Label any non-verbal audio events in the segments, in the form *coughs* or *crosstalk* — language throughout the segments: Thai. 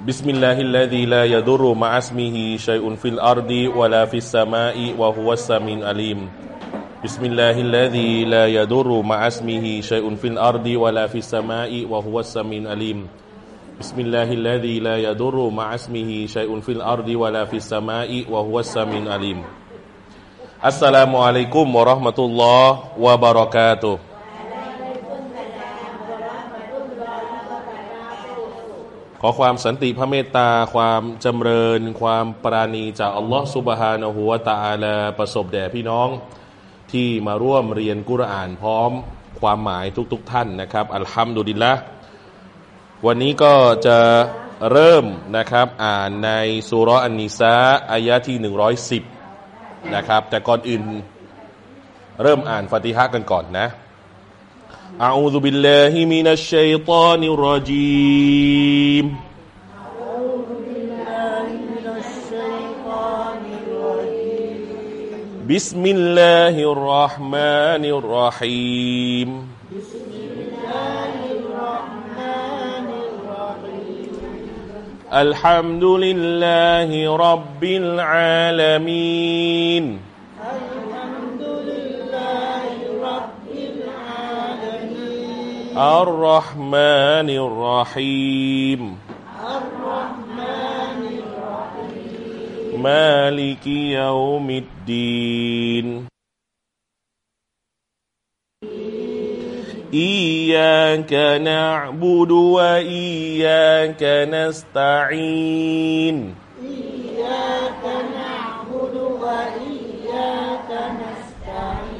بسم الله الذي لا يضر مع اسمه شيء في الأرض ولا في السماء وهو السميع العليم بسم الله الذي لا يضر مع اسمه شيء في الأرض ولا في السماء وهو السميع العليم بسم الله الذي لا يضر مع اسمه شيء في الأرض ولا في السماء وهو السميع العليم السلام عليكم ورحمة الله وبركاته ขอความสันติพระเมตตา ความจำเริญ ความปราณีจากอัลลอฮฺสุบฮานะฮูวตาอาลาประสบแด่พี่น้อง ที่มาร่วมเรียนกุรอานพร้อมความหมายทุกๆทท่านนะครับ อัลฮัมดุลิลละวันนี้ก็จะเริ่มนะครับอ่านในสุรอันนิซาอายะที่ 110 นะครับ แต่ก่อนอื่นเริ่มอ่านฟาติฮะกันก่อนนะ أعوذ بالله من الشيطان الرجيم. أعوذ بالله من الشيطان الرجيم بسم الله الرحمن الرحيم بسم الله الرحمن الرحيم. الحمد لله رب العالمين. الرحمن الرحيم. الرحمن الرحيم مالك يوم الدين. إياك نعبد وإياك نستعين. إياك نعبد وإياك نستعين.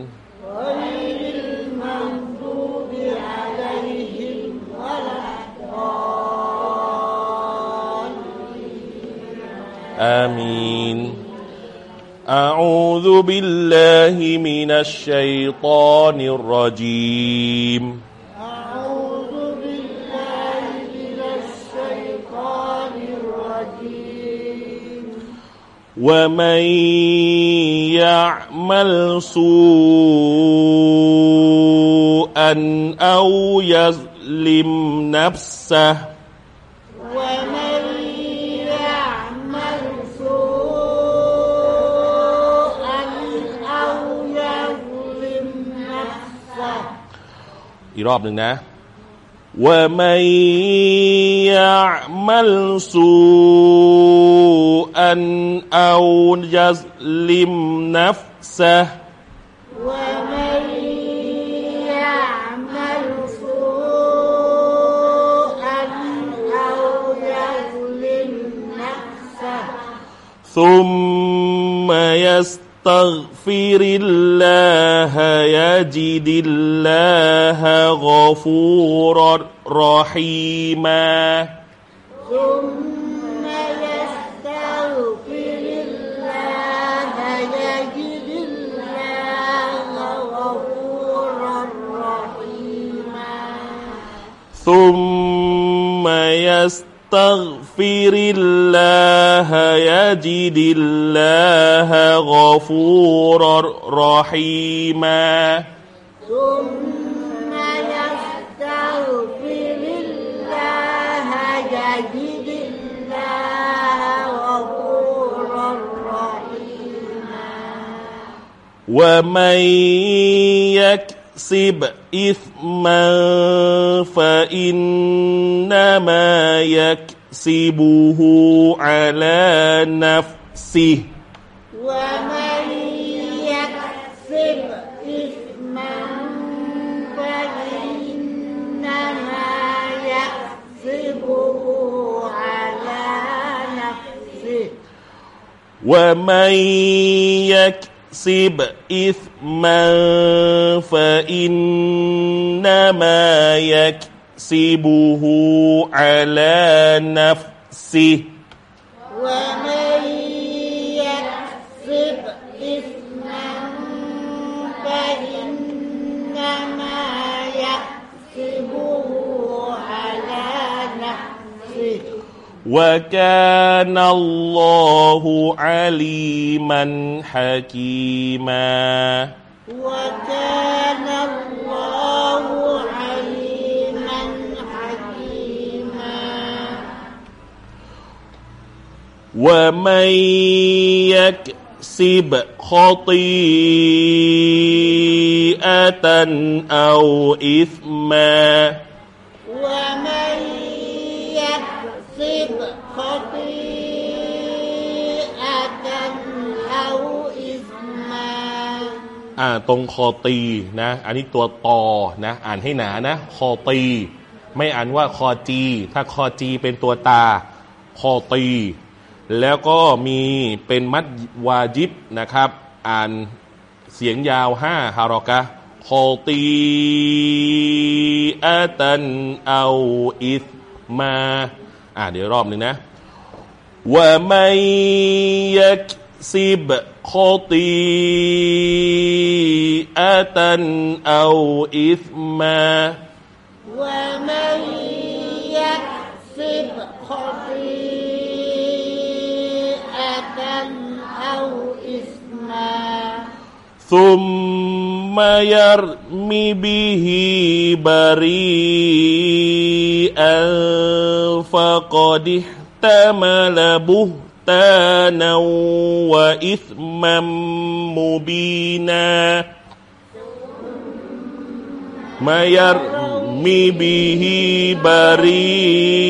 آمين. أعوذ بالله من الشيطان الرجيم. أعوذ بالله من الشيطان الرجيم. ومن يعمل سوءا أو يظلم نفسه อีกรอบหนึ่งนะ ومن يعمل سوءا أو يظلم نفسه ومن يعمل سوءا أو يظلم نفسه ثم يستغفر الله يجد الله غفورا رحيما. ثم يستغفر الله يجد الله غفورا رحيما. ثم يستغفر الله يجد الله غفورا رحيما. ثم يستغفر الله يجد الله غفورا رحيما. ومن يكسب إثما فإنما يكسبه على نفسه. ومن يكسب إثما فإنما يكسبه على نفسه. ومن يكسب إثما فإنما يكسبه على نفسه. ومن وكان الله عليما حكيما. وكان الله عليما حكيما. ومن يكسب خطيئة أو إثما. ومن يكسب خطيئة أو إثما อ่าตรงคอตีนะ อันนี้ตัวตอนะ อ่านให้หนานะคอตี ไม่อ่านว่าคอจี ถ้าคอจีเป็นตัวตาคอตี แล้วก็มีเป็นมัดวาจิบนะครับ อ่านเสียงยาวห้าฮารอกะคอตีอาตันเอาอิสมา อ่าเดี๋ยวรอบหนึ่งนะว่าไม่ยักซิบข้อตีอาตันเอาอิสมาว่าไม่ยักซิบขอตี ثم يرم به بريئا فقد احتمل بهتانا وإثما مبينا ما يرم به بريئا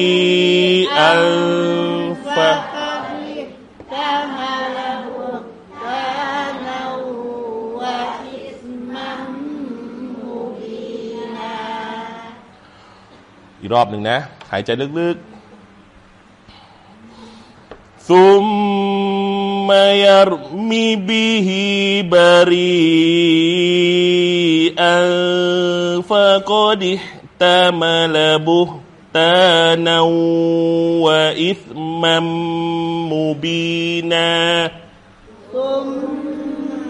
فقد รอบหนึ่งนะ หายใจลึกๆซุมมายรมีบิฮิบรีอัลฟะกอดิตามลาบุตานวะอิสมัมมุบีนาซุม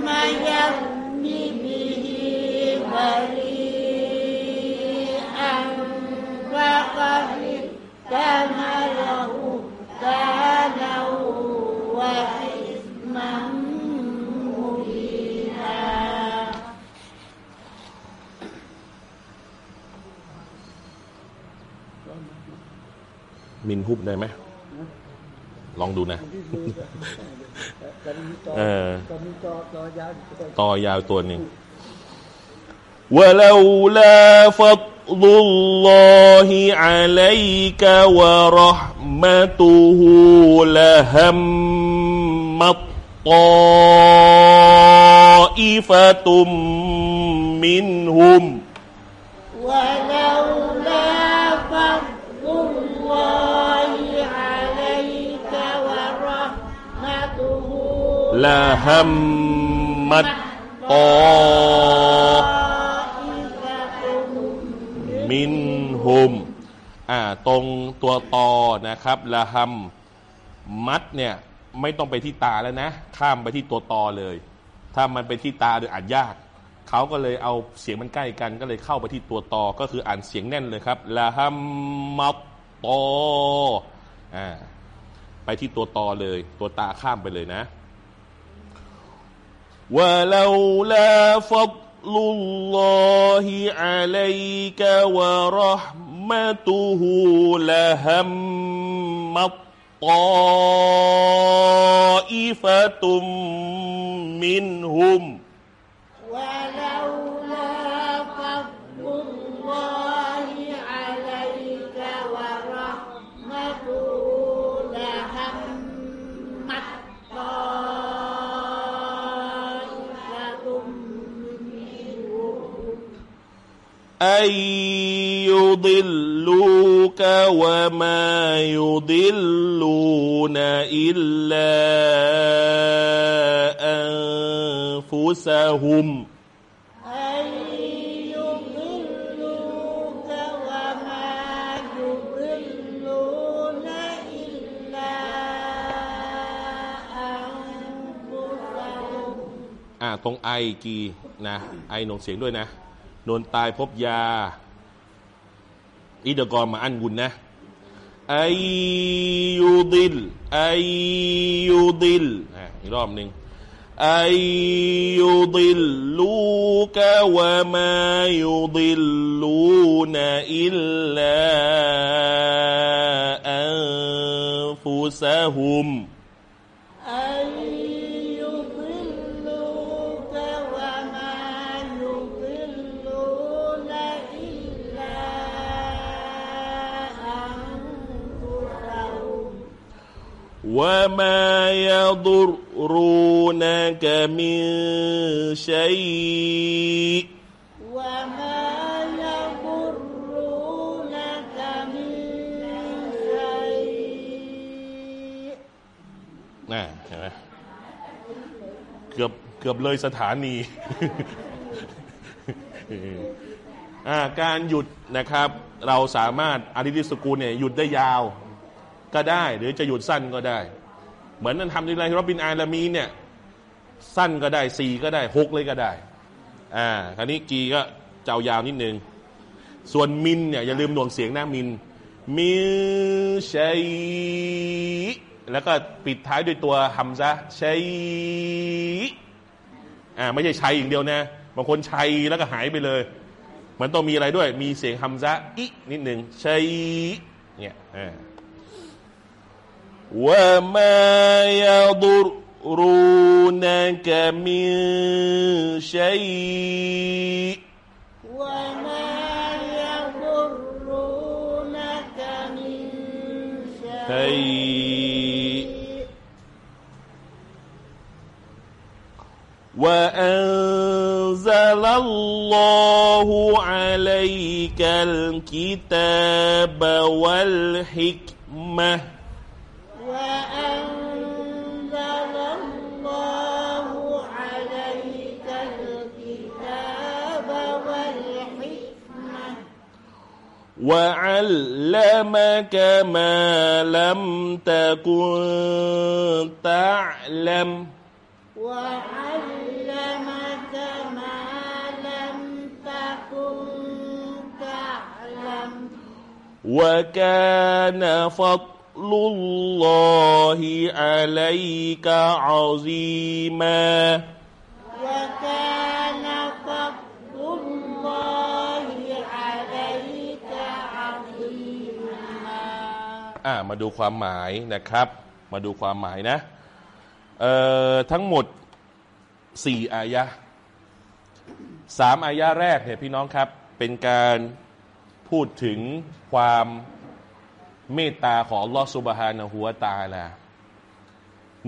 มายรมีบิฮิบรี فقد احتمل بهتانا وإثما مبينا มินฮุบได้ไหม ลองดูนะ เออ ต่อยาวตัวหนึ่ง ولولا فضل الله عليك ورحمته لهمت طائفة منهم. ولولا فضل الله عليك ورحمته لهمت طائفة มินฮุมอ่าตรงตัวตอนะครับละหัมมัดเนี่ยไม่ต้องไปที่ตาแล้วนะ ข้ามไปที่ตัวตอเลย ถ้ามันไปที่ตาเดี๋ยวอ่านยากเขาก็เลยเอาเสียงมันใกล้กันก็เลยเข้าไปที่ตัวตอก็คืออ่านเสียงแน่นเลยครับละหัมมัดตออ่าไปที่ตัวตอเลย ตัวตาข้ามไปเลยนะว่าเราลาฟัด فضل الله عليك ورحمته لهمت طائفة منهم. ولولا أن يضلوك وما يضلون إلا أنفسهم أن يضلوك وما يضلون إلا أنفسهم อ่าตรงไอกีนะไอหนงเสียงด้วยนะ นนตายพบยาอีเดกรมาอันกุนนะไอยูดิลไอยูดิลอะอีกรอบหนึ่งไอยูดิลลูกะวะมายูดิลลูนอิลลาอันฟุซะฮุม وما يضرونك من شيء وما يضرونك من شيء นะเห็นไหมเกือบเกือบเลยสถานี อ่าการหยุดนะครับ เราสามารถอาริดิสกูลเนี่ยหยุดได้ยาว ก็ได้ หรือจะหยุดสั้นก็ได้ เหมือนนั้นทำในไรรบบินอาลามีนเนี่ย สั้นก็ได้สี่ก็ได้หกเลยก็ได้ อ่าคราวนี้กีก็เจ้ายาวนิดนึง ส่วนมินเนี่ยอย่าลืมหน่วงเสียงนะมินมิชัยแล้วก็ปิดท้ายด้วยตัวฮัมซะชัยอ่าไม่ใช่ชัยอย่างเดียวนะบางคนชัยแล้วก็หายไปเลยมันต้องมีอะไรด้วย มีเสียงฮัมซะอินิดหนึ่งชัยเนี่ยอ่า وما يضرونك من شيء وما يضرونك من شيء وأنزل الله عليك الكتاب والحكمة وأنزل الله عليك الكتاب والحكمة. وعلمك ما لم تكن تعلم. وعلمك ما لم تكن تعلم. وكان فضل الله عليك عظيما وكان فضل الله عليك عظيما อ่ามาดูความหมายนะครับ มาดูความหมายนะเอ่อทั้งหมดสี่อายะห์สามอายะห์แรกเนี่ยพี่น้องครับ เป็นการพูดถึงความ เมตตาของอัลลอฮฺสุบฮานะฮูวตาลา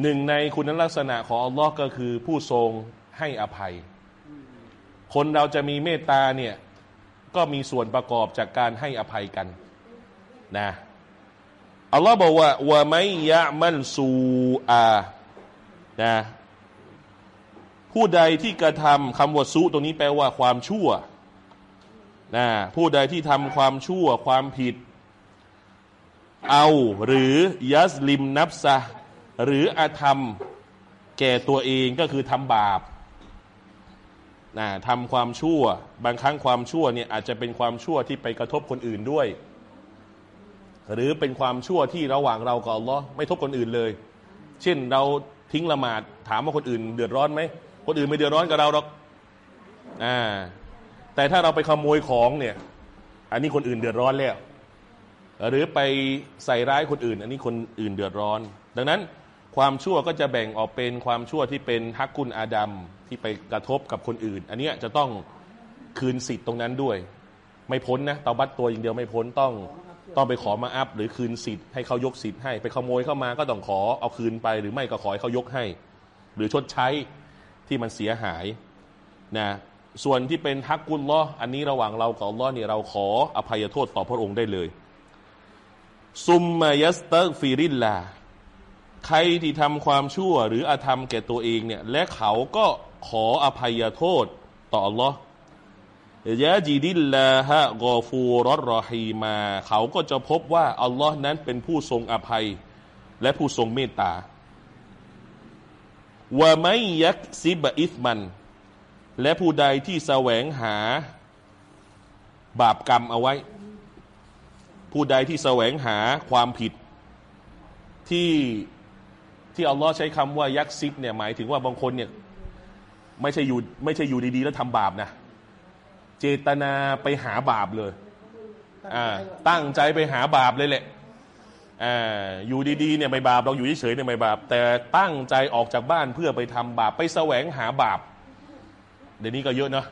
หนึ่งในคุณลักษณะของอัลลอฮ์ก็คือผู้ทรงให้อภัย คนเราจะมีเมตตาเนี่ยก็มีส่วนประกอบจากการให้อภัยกันนะอัลลอฮ์บอกว่าว่าไมยะมันซูอานะผู้ใดที่กระทำคำว่าซูตรงนี้แปลว่าความชั่วนะผู้ใดที่ทำความชั่วความผิด เอาหรือยัสลิมนับซะหรืออาธรรมแก่ตัวเองก็คือทำบาปนะทำความชั่ว บางครั้งความชั่วเนี่ยอาจจะเป็นความชั่วที่ไปกระทบคนอื่นด้วย หรือเป็นความชั่วที่ระหว่างเรากับอัลลอฮ์ไม่ทบคนอื่นเลย เช่นเราทิ้งละหมาดถามว่าคนอื่น เดือดร้อนไหมคนอื่นไม่เดือดร้อนกับเราหรอกอ่าแต่ถ้าเราไปขโมยของเนี่ย อันนี้คนอื่นเดือดร้อนแล้ว หรือไปใส่ร้ายคนอื่น อันนี้คนอื่นเดือดร้อน ดังนั้นความชั่วก็จะแบ่งออกเป็นความชั่วที่เป็นฮักกุลอาดัมที่ไปกระทบกับคนอื่น อันนี้จะต้องคืนสิทธิ์ตรงนั้นด้วย ไม่พ้นนะเตาบัตตัวอย่างเดียวไม่พ้นต้องต้องไปขอมาอัฟ หรือคืนสิทธิ์ให้เขายกสิทธิ์ให้ ไปขโมยเขามาก็ต้องขอเอาคืนไป หรือไม่ก็ขอให้เขายกให้ หรือชดใช้ที่มันเสียหายนะส่วนที่เป็นحق الله อันนี้ระหว่างเรากับอัลลอฮ์เนี่ยเราขออภัยโทษต่อพระองค์ได้เลย ثم يستغفر اللهใครที่ทำความชั่วหรืออาธรรมแก่ตัวเองเนี่ย และเขาก็ขออภัยโทษต่ออัลลอฮ์ยะจีดิลลาฮะกอฟูรอรอฮีมา เขาก็จะพบว่าอัลลอฮ์นั้นเป็นผู้ทรงอภัย และผู้ทรงเมตตาว่าไม่ยักซิบอิสมัน และผู้ใดที่แสวงหาบาปกรรมเอาไว้ ผู้ใดที่แสวงหาความผิดที่ที่อัลลอฮ์ใช้คำว่ายักซิบเนี่ยหมายถึงว่าบางคนเนี่ยไม่ใช่อยู่ไม่ใช่อยู่ดีๆ แล้วทำบาปนะ เจตนาไปหาบาปเลยอ่าตั้งใจไปหาบาปเลยแหละอ่าอยู่ดีๆเนี่ยไม่บาปเราอยู่เฉยๆเนี่ยไม่บาป แต่ตั้งใจออกจากบ้านเพื่อไปทำบาป ไปแสวงหาบาป เดี๋ยวนี้ก็เยอะเนาะ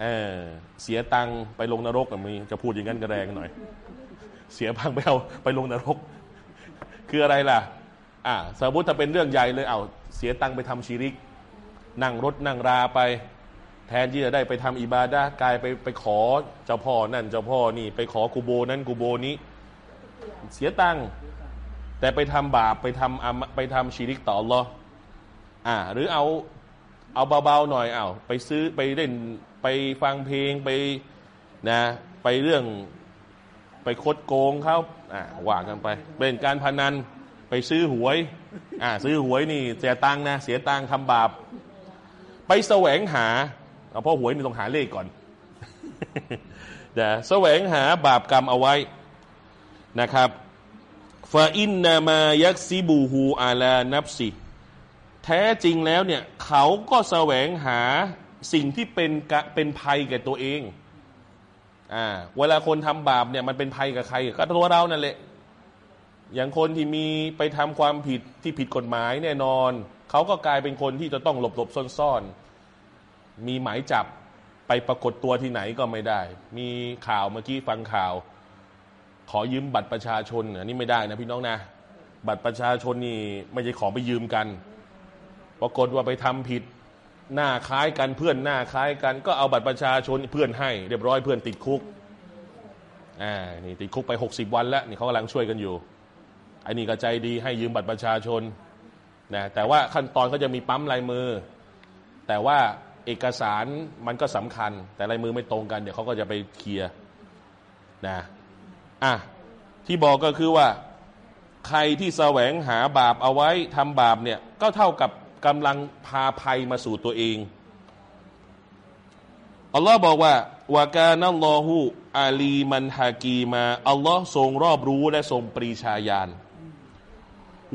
เออเสียตังค์ไปลงนรกกับมีจะพูดอย่างนั้นก็แรงหน่อย เสียพังไปเอาไปลงนรก คืออะไรล่ะ อ่าสมมติถ้าเป็นเรื่องใหญ่เลยเอาเสียตังไปทำชีริก นั่งรถนั่งราไป แทนที่จะได้ไปทำอิบาดะกลายไปไปขอเจ้าพ่อนั่นเจ้าพ่อนี่ ไปขอกูโบนั้นกูโบนี้ เสียตังแต่ไปทำบาปไปทำอาไปทำชีริกต่ออัลลออ่า หรือเอาเอาเบาๆหน่อยเอาไปซื้อไปเล่นไปฟังเพลงไปนะ ไปเรื่อง ไปคดโกงเขาอ่าว่ากันไป เป็นการพนันไปซื้อหวย อ่า ซื้อหวยนี่เสียตังนะ เสียตังทำบาป ไปแสวงหาเอาเพราะหวยนี่ต้องหาเลขก่อนนะแสวงหาบาปกรรมเอาไว้นะครับฟาอินนามายักซิบูฮูอาลานับสิแท้จริงแล้วเนี่ย เขาก็แสวงหาสิ่งที่เป็นกะเป็นภัยแก่ตัวเอง อ่า เวลาคนทำบาปเนี่ยมันเป็นภัยกับใครก็ตัวเรานั่นแหละ อย่างคนที่มีไปทำความผิดที่ผิดกฎหมายแน่นอน เขาก็กลายเป็นคนที่จะต้องหลบหลบซ่อนๆ มีหมายจับไปปรากฏตัวที่ไหนก็ไม่ได้ มีข่าวเมื่อกี้ฟังข่าว ขอยืมบัตรประชาชนอันนี้ไม่ได้นะพี่น้องนะ บัตรประชาชนนี่ไม่ใช่ของไปยืมกัน ปรากฏว่าไปทำผิด หน้าคล้ายกันเพื่อนหน้าคล้ายกัน ก็เอาบัตรประชาชนเพื่อนให้ เรียบร้อยเพื่อนติดคุกอ่านี่ติดคุกไป 60 วันแล้วนี่เขากำลังช่วยกันอยู่ไอ้นี่ก็ใจดีให้ยืมบัตรประชาชนนะแต่ว่าขั้นตอนก็จะมีปั๊มลายมือ แต่ว่าเอกสารมันก็สำคัญ แต่ลายมือไม่ตรงกันเดี๋ยวเขาก็จะไปเคลียร์นะอะที่บอกก็คือว่า ใครที่แสวงหาบาปเอาไว้ทำบาปเนี่ยก็เท่ากับ กำลังพาภัยมาสู่ตัวเองอัลลอฮ์บอกว่าวากานัลลอฮูอาลีมันฮากีมาอัลลอฮ์ทรงรอบรู้และทรงปรีชาญาณ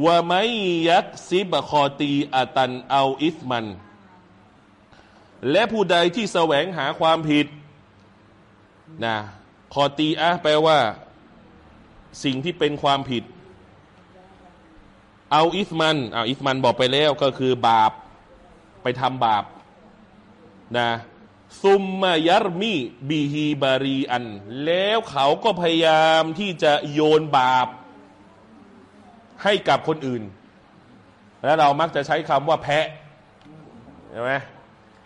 ว่าไม่ยักซิบคอตีอาตันเอาอิสมัน และผู้ใดที่แสวงหาความผิดนะคอตีอะแปลว่า สิ่งที่เป็นความผิด เอาอิสมันเอาอิสมันบอกไปแล้วก็คือบาปไปทำบาปนะซุมมายารมีบีฮีบารีอัน แล้วเขาก็พยายามที่จะโยนบาป ให้กับคนอื่น แล้วเรามักจะใช้คำว่าแพะใช่ไหม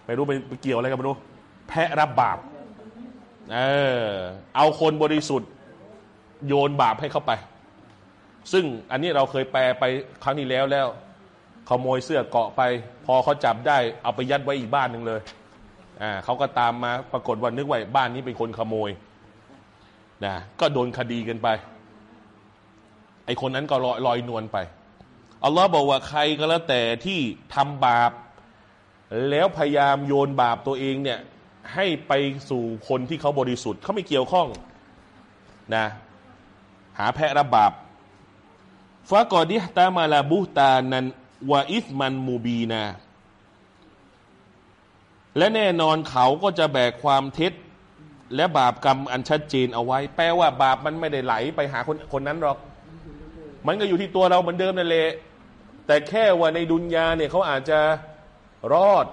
ไม่รู้ไปเกี่ยวอะไรกันไม่รู้ แพะรับบาป เออ เอาคนบริสุทธิ์ โยนบาปให้เข้าไป ซึ่งอันนี้เราเคยแปลไปครั้งที่แล้วแล้วขโมยเสื้อเกาะไป พอเขาจับได้เอาไปยัดไว้อีกบ้านหนึ่งเลยอ่าเขาก็ตามมาปรากฏว่านึกว่าบ้านนี้เป็นคนขโมยนะก็โดนคดีกันไป ไอคนนั้นก็ลอยลอยนวลไปอัลลอฮ์บอกว่าใครก็แล้วแต่ที่ทำบาป แล้วพยายามโยนบาปตัวเองเนี่ย ให้ไปสู่คนที่เขาบริสุทธิ์เขาไม่เกี่ยวข้องนะหาแพะรับบาป ฟะกอดิฮตามาลาบุตานันวาอิสมันมูบีนา และแน่นอนเขาก็จะแบกความเท็จ และบาปกรรมอันชัดเจนเอาไว้ แปลว่าบาปมันไม่ได้ไหลไปหาคนคนนั้นหรอก มันก็อยู่ที่ตัวเราเหมือนเดิมนั่นแหละแต่แค่ว่าในดุนยาเนี่ยเขาอาจจะรอด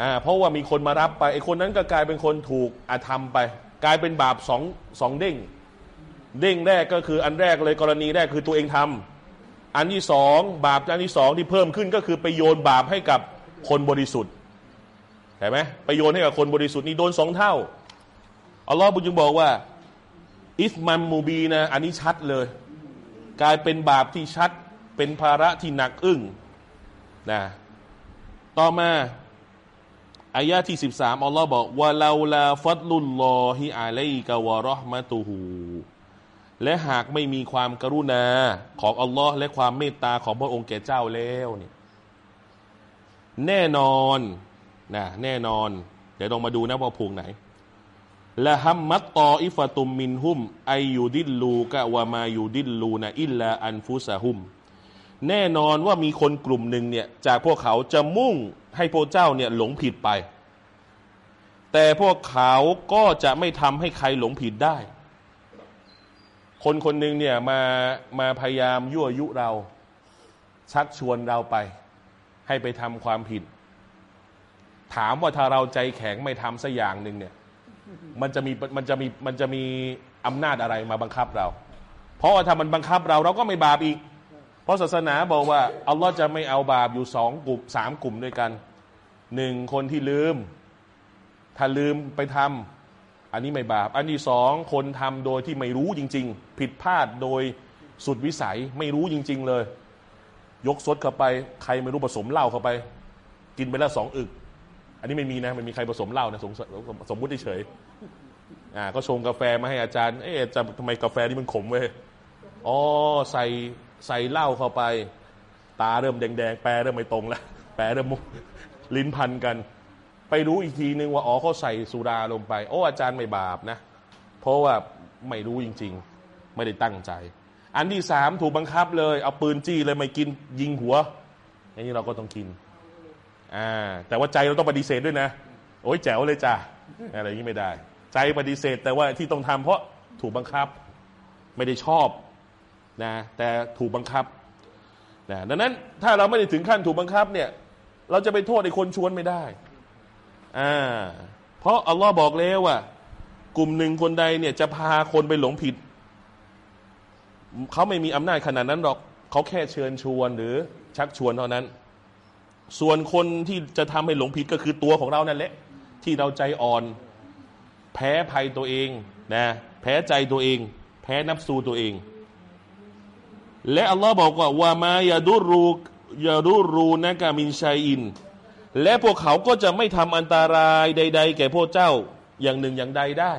อ่าเพราะว่ามีคนมารับไปไอ้คนนั้นก็กลายเป็นคนถูกอาธรรมไป กลายเป็นบาปสองสองเด้ง เด้งแรกก็คืออันแรกเลยกรณีแรกคือตัวเองทำอันที่สองบาปอันที่สองที่เพิ่มขึ้นก็คือไปโยนบาปให้กับคนบริสุทธิ์เห็นไหมไปโยนให้กับคนบริสุทธิ์นี่โดนสองเท่าอัลลอฮ์บุญจึงบอกว่า อิสมันมูบีนะ อันนี้ชัดเลย กลายเป็นบาปที่ชัดเป็นภาระที่หนักอึ้งนะต่อมาอายะที่สิบสามอัลลอฮ์บอกว่าลาลาฟัดลุลลอฮิอาลัยกะวะรอห์มะตุฮู และหากไม่มีความกรุณาของอัลลอฮ์และความเมตตาของพระองค์แก่เจ้าแล้วเนี่ยแน่นอนนะแน่นอน เดี๋ยวต้องมาดูนะว่าพูงไหนละฮัมมัตตออิฟตุมมินหุมไอยูดิลลูกะวามายูดิลลูนะอิลลาอันฟุสะหุม แน่นอนว่ามีคนกลุ่มหนึ่งเนี่ยจากพวกเขาจะมุ่งให้พระเจ้าเนี่ยหลงผิดไป แต่พวกเขาก็จะไม่ทำให้ใครหลงผิดได้ คนคนหนึ่งเนี่ยมามาพยายามยั่วยุเรา ชักชวนเราไป ให้ไปทำความผิด ถามว่าถ้าเราใจแข็งไม่ทำสักอย่างหนึ่งเนี่ย มันจะมีมันจะมีมันจะมีอำนาจอะไรมาบังคับเรา เพราะว่าถ้ามันบังคับเราเราก็ไม่บาปอีก เพราะศาสนาบอกว่าอัลลอฮ์จะไม่เอาบาปอยู่สองกลุ่มสามกลุ่มด้วยกันหนึ่งคนที่ลืม ถ้าลืมไปทำ อันนี้ไม่บาป อันที่สองคนทำโดยที่ไม่รู้จริง ๆ ผิดพลาดโดยสุดวิสัยไม่รู้จริง ๆ เลย ยกซดเข้าไป ใครไม่รู้ผสมเหล้าเข้าไป กินไปแล้วสองอึก อันนี้ไม่มีนะไม่มีใครผสมเหล้านะสมสมมุติเฉยอ่าก็ชงกาแฟมาให้อาจารย์เอ๊ะจะทำไมกาแฟนี่มันขมเว้ยอ๋อใส่ใส่เหล้าเข้าไป ตาเริ่มแดงๆแปรเริ่มไม่ตรงแล้วแปรเริ่มลิ้นพันกัน ไปรู้อีกทีนึงว่าอ๋อเขาใส่สุราลงไป โอ้อาจารย์ไม่บาปนะ เพราะว่าไม่รู้จริง ๆ ไม่ได้ตั้งใจ อันที่สามถูกบังคับเลย เอาปืนจี้เลยไม่กินยิงหัวอย่างนี้เราก็ต้องกินอ่าแต่ว่าใจเราต้องปฏิเสธด้วยนะ โอ้ยแจ๋วเลยจ้ะอะไรอย่างนี้ไม่ได้ ใจปฏิเสธแต่ว่าที่ต้องทำเพราะถูกบังคับ ไม่ได้ชอบนะแต่ถูกบังคับนะดังนั้นถ้าเราไม่ได้ถึงขั้นถูกบังคับเนี่ย เราจะไปโทษไอ้คนชวนไม่ได้ อ่าเพราะอัลลอฮ์บอกแล้วว่ากลุ่มหนึ่งคนใดเนี่ยจะพาคนไปหลงผิด เขาไม่มีอำนาจขนาดนั้นหรอก เขาแค่เชิญชวนหรือชักชวนเท่านั้น ส่วนคนที่จะทำให้หลงผิดก็คือตัวของเรานั่นแหละ ที่เราใจอ่อน แพ้ภัยตัวเองนะแพ้ใจตัวเอง แพ้นับสูตัวเอง และอัลลอฮ์บอกว่า วามายาดุรูยาดุรูนะกามินชัยอิน และพวกเขาก็จะไม่ทำอันตรายใด ๆ แก่พวกเจ้าอย่างหนึ่งอย่างใดได้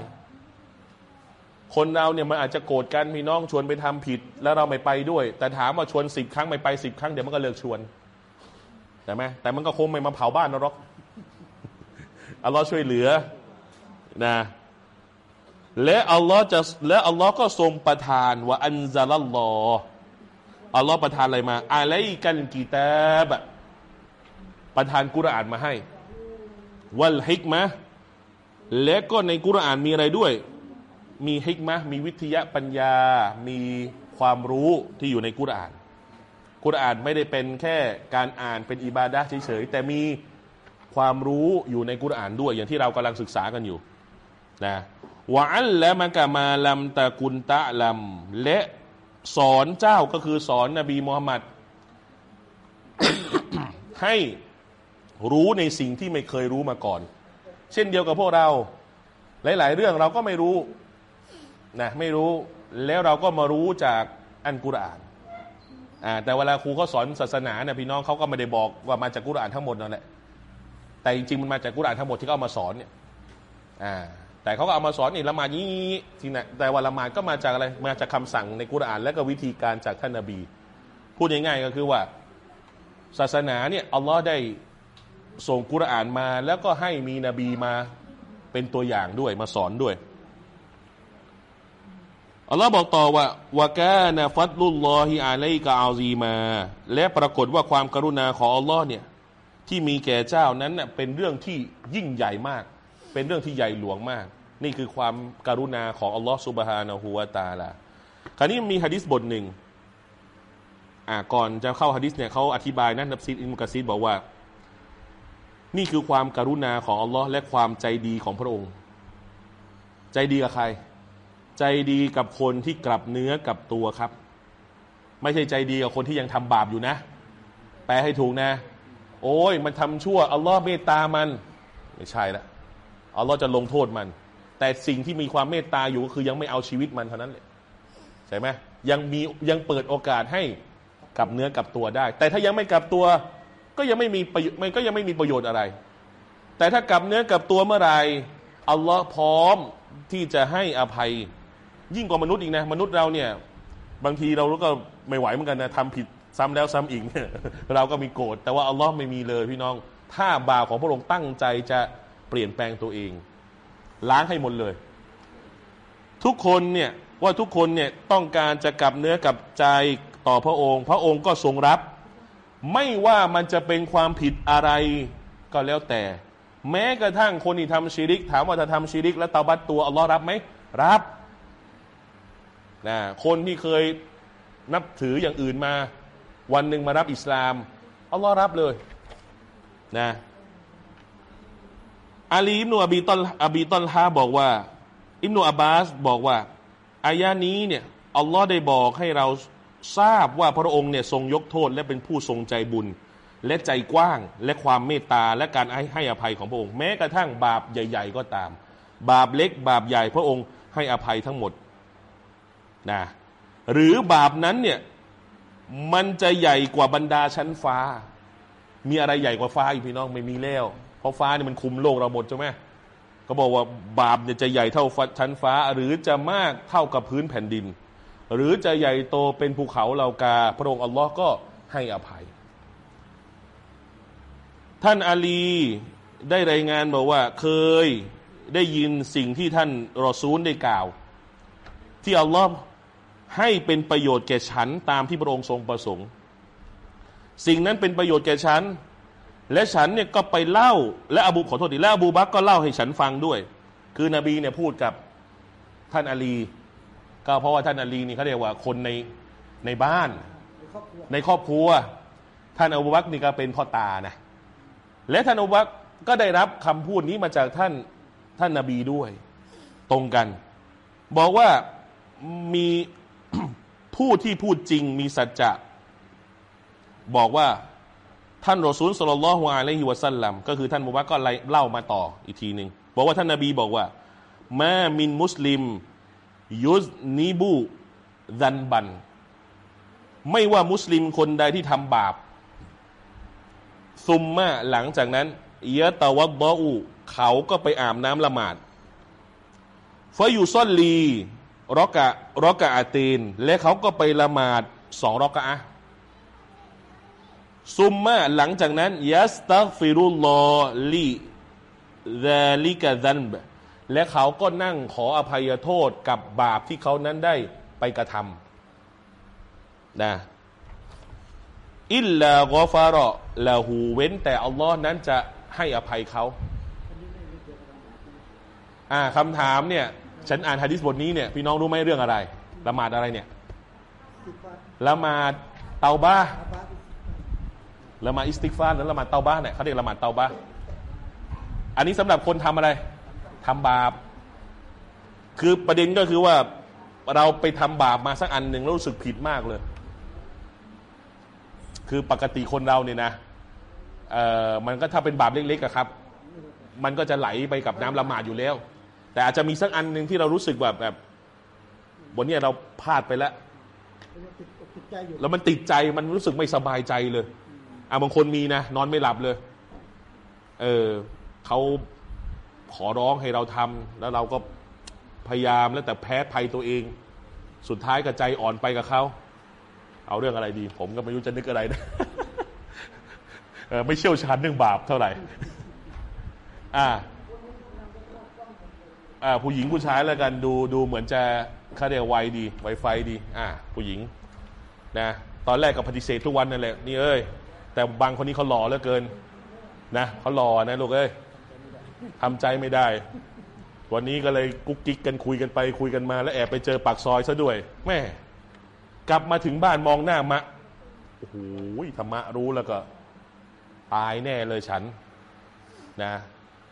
คนเราเนี่ยมันอาจจะโกรธกันพี่น้องชวนไปทำผิด แล้วเราไม่ไปด้วย แต่ถามว่าชวนสิบครั้งไม่ไปสิบครั้งเดี๋ยวมันก็เลิกชวนใช่ไหมแต่มันก็คงไม่มาเผาบ้านนรกอัลลอฮ์ช่วยเหลือนะและอัลลอฮ์จะและอัลลอฮ์ก็ทรงประทานว่าอันซาลลอฮ์อัลลอฮ์ประทานอะไรมาอะไรกันกีตาบ ประทานกุรอานมาให้ วัลฮิกมะและก็ในกุรอานมีอะไรด้วย มีฮิกมะมีวิทยาปัญญา มีความรู้ที่อยู่ในกุรอาน กุรอานไม่ได้เป็นแค่การอ่านเป็นอิบาดะเฉยๆแต่มีความรู้อยู่ในกุรอานด้วย อย่างที่เรากำลังศึกษากันอยู่นะวะอัลและมะกะมาลัมตะกุนตะลัมและสอนเจ้าก็คือสอนนบีมูฮัมมัดให้ รู้ในสิ่งที่ไม่เคยรู้มาก่อน เช่นเดียวกับพวกเรา หลาย ๆ เรื่องเราก็ไม่รู้นะไม่รู้แล้วเราก็มารู้จากอันกุรอานอ่าแต่เวลาครูเขาสอนศาสนาเนี่ยพี่น้องเขาก็ไม่ได้บอกว่ามาจากกุรอานทั้งหมดนั่นแหละแต่จริงๆมันมาจากกุรอานทั้งหมดที่เขาเอามาสอนเนี่ยอ่าแต่เขาก็เอามาสอนนี่ละหมาดนี้ทีนแต่ว่าละหมาดก็มาจากอะไรมาจากคำสั่งในกุรอาน และก็วิธีการจากท่านนบี พูดง่ายๆก็คือว่า ศาสนาเนี่ยอัลลอฮ์ได้ ส่งกุรอานมา แล้วก็ให้มีนบีมาเป็นตัวอย่างด้วยมาสอนด้วยอัลลอฮ์บอกต่อว่าวะกานะฟัดลุลลอฮิอาลัยกะอาซีมา และปรากฏว่าความกรุณาของอัลลอฮ์เนี่ยที่มีแก่เจ้านั้นเน่ยเป็นเรื่องที่ยิ่งใหญ่มาก เป็นเรื่องที่ใหญ่หลวงมาก นี่คือความกรุณาของอัลลอฮ์สุบฮานะฮูวาตาลาคราวนี้มีฮะดิษบทหนึ่งอ่าก่อนจะเข้าฮะดิษเนี่ยเขาอธิบายนะนับซีดอิมุกะซีดบอกว่า นี่คือความการุณาของอัลลอฮ์และความใจดีของพระองค์ ใจดีกับใคร ใจดีกับคนที่กลับเนื้อกับตัวครับ ไม่ใช่ใจดีกับคนที่ยังทำบาปอยู่นะ แปลให้ถูกนะ โอ้ย มันทำชั่วอัลลอฮ์เมตตามัน ไม่ใช่ละอัลลอฮ์จะลงโทษมัน แต่สิ่งที่มีความเมตตาอยู่ก็คือยังไม่เอาชีวิตมันเท่านั้นเลยใช่ไหมยังมียังเปิดโอกาสให้กลับเนื้อกลับตัวได้ แต่ถ้ายังไม่กลับตัว ก็ยังไม่มีประโยชน์มันก็ยังไม่มีประโยชน์อะไร แต่ถ้ากลับเนื้อกลับตัวเมื่อไหร่อัลลอฮ์พร้อมที่จะให้อภัย ยิ่งกว่ามนุษย์อีกนะ มนุษย์เราเนี่ย บางทีเราก็ไม่ไหวเหมือนกันนะทำผิดซ้ำแล้วซ้ำอีกเนี่ยเราก็มีโกรธแต่ว่าอัลลอฮ์ไม่มีเลยพี่น้อง ถ้าบาปของพระองค์ตั้งใจจะเปลี่ยนแปลงตัวเอง ล้างให้หมดเลย ทุกคนเนี่ยว่าทุกคนเนี่ยต้องการจะกลับเนื้อกลับใจต่อพระองค์ พระองค์ก็ทรงรับ ไม่ว่ามันจะเป็นความผิดอะไรก็แล้วแต่ แม้กระทั่งคนที่ทำชีริก ถามว่าถ้าทำชีริก แล้วเตาบัตตัวอัลลอฮ์รับไหมรับนะคนที่เคยนับถืออย่างอื่นมา วันหนึ่งมารับอิสลามอัลลอฮ์รับเลยนะอาลีอิบนุอบีตอลอบีตอลฮาบอกว่า อิบนุอับบาสบอกว่าอายานี้เนี่ยอัลลอฮ์ได้บอกให้เรา ทราบว่าพระองค์เนี่ยทรงยกโทษและเป็นผู้ทรงใจบุญ และใจกว้างและความเมตตาและการให้ให้อภัยของพระองค์ แม้กระทั่งบาปใหญ่ ๆ ก็ตาม บาปเล็กบาปใหญ่พระองค์ให้อภัยทั้งหมดนะหรือบาปนั้นเนี่ยมันจะใหญ่กว่าบรรดาชั้นฟ้า มีอะไรใหญ่กว่าฟ้าอีกพี่น้องไม่มีแล้วเพราะฟ้านี่มันคุมโลกเราหมดใช่ไหมก็บอกว่าบาปเนี่ยจะใหญ่เท่าชั้นฟ้า หรือจะมากเท่ากับพื้นแผ่นดิน หรือจะใหญ่โตเป็นภูเขาเหล่ากา พระองค์อัลลอฮ์ก็ให้อภัย ท่านอาลีได้รายงานบอกว่า เคยได้ยินสิ่งที่ท่านรอซูลได้กล่าว ที่อัลลอฮ์ให้เป็นประโยชน์แก่ฉันตามที่พระองค์ทรงประสงค์ สิ่งนั้นเป็นประโยชน์แก่ฉัน และฉันเนี่ยก็ไปเล่า และอบูขอโทษดีและอบูบักก็เล่าให้ฉันฟังด้วย คือนบีเนี่ยพูดกับท่านอาลี ก็เพราะว่าท่านอาลีนี่เขาเรียกว่าคนในในบ้าน ในครอบครัว ท่านอบูบักนี่ก็เป็นพ่อตานะและท่านอบูบักก็ได้รับคำพูดนี้มาจากท่านท่านนาบีด้วย ตรงกัน บอกว่ามีผู้ที่พูดจริงมีสัจจะบอกว่าท่านรอซูลสลลัลลอฮุอะลัยฮิวะสัลลัมก็คือท่านมุบักก็เล่ามาต่ออีกทีหนึ่งบอกว่าท่านนาบีบอกว่ามามินมุสลิม ยุสนีบูดันบัน ไม่ว่ามุสลิมคนใดที่ทำบาป ซุมมาหลังจากนั้นเยตะวับบออูเขาก็ไปอาบน้ำละหมาดฟายูซอนลีรอกะركعتين และเขาก็ไปละหมาดสองรอกะอะซุมมาหลังจากนั้นยัสตัฟิรุลลอลีซาลิกะซันบ และเขาก็นั่งขออภัยโทษกับบาปที่เขานั้นได้ไปกระทำนะإلا غفر له เว้นแต่อัลลอฮ์นั้นจะให้อภัยเขาอ่าคำถามเนี่ย ฉันอ่านฮะดิษบทนี้เนี่ยพี่น้องรู้ไหมเรื่องอะไรละหมาดอะไรเนี่ยละหมาดเตาบ้าละหมาดอิสติกฟารหรือละหมาดเตาบ้าเนี่ยเขาเรียกละหมาดเตาบ้าอันนี้สำหรับคนทำอะไร ทำบาป คือประเด็นก็คือว่าเราไปทำบาปมาสักอันหนึ่งแล้วรู้สึกผิดมากเลย คือปกติคนเราเนี่ยนะเออมันก็ถ้าเป็นบาปเล็กๆอะครับ มันก็จะไหลไปกับน้ำละหมาดอยู่แล้ว แต่อาจจะมีสักอันหนึ่งที่เรารู้สึกแบบแบบบนนี้เราพลาดไปแล้วแล้วมันติดใจมันรู้สึกไม่สบายใจเลยอะบางคนมีนะนอนไม่หลับเลย เออเขา ขอร้องให้เราทำแล้วเราก็พยายามแล้วแต่แพ้ภัยตัวเอง สุดท้ายก็ใจอ่อนไปกับเขาเอาเรื่องอะไรดี ผมก็ไม่รู้จะนึกอะไรนะไม่เชี่ยวชาญเรื่องบาปเท่าไหร่ อ่าอ่าผู้หญิงผู้ชายแล้วกันดูดูเหมือนจะเขาเรียกไวดีไวไฟดี อ่า ผู้หญิง นะตอนแรกก็ปฏิเสธทุกวันนั่นแหละนี่เอ้ยแต่บางคนนี้เขาหล่อเหลือเกิน นะเขาหล่อนะลูกเอ้ย ทำใจไม่ได้ วันนี้ก็เลยกุ๊กกิ๊กกันคุยกันไปคุยกันมาแล้วแอบไปเจอปากซอยซะด้วย แม่ กลับมาถึงบ้านมองหน้ามะโอ้โหธรรมะรู้แล้วก็ ตายแน่เลยฉัน นะ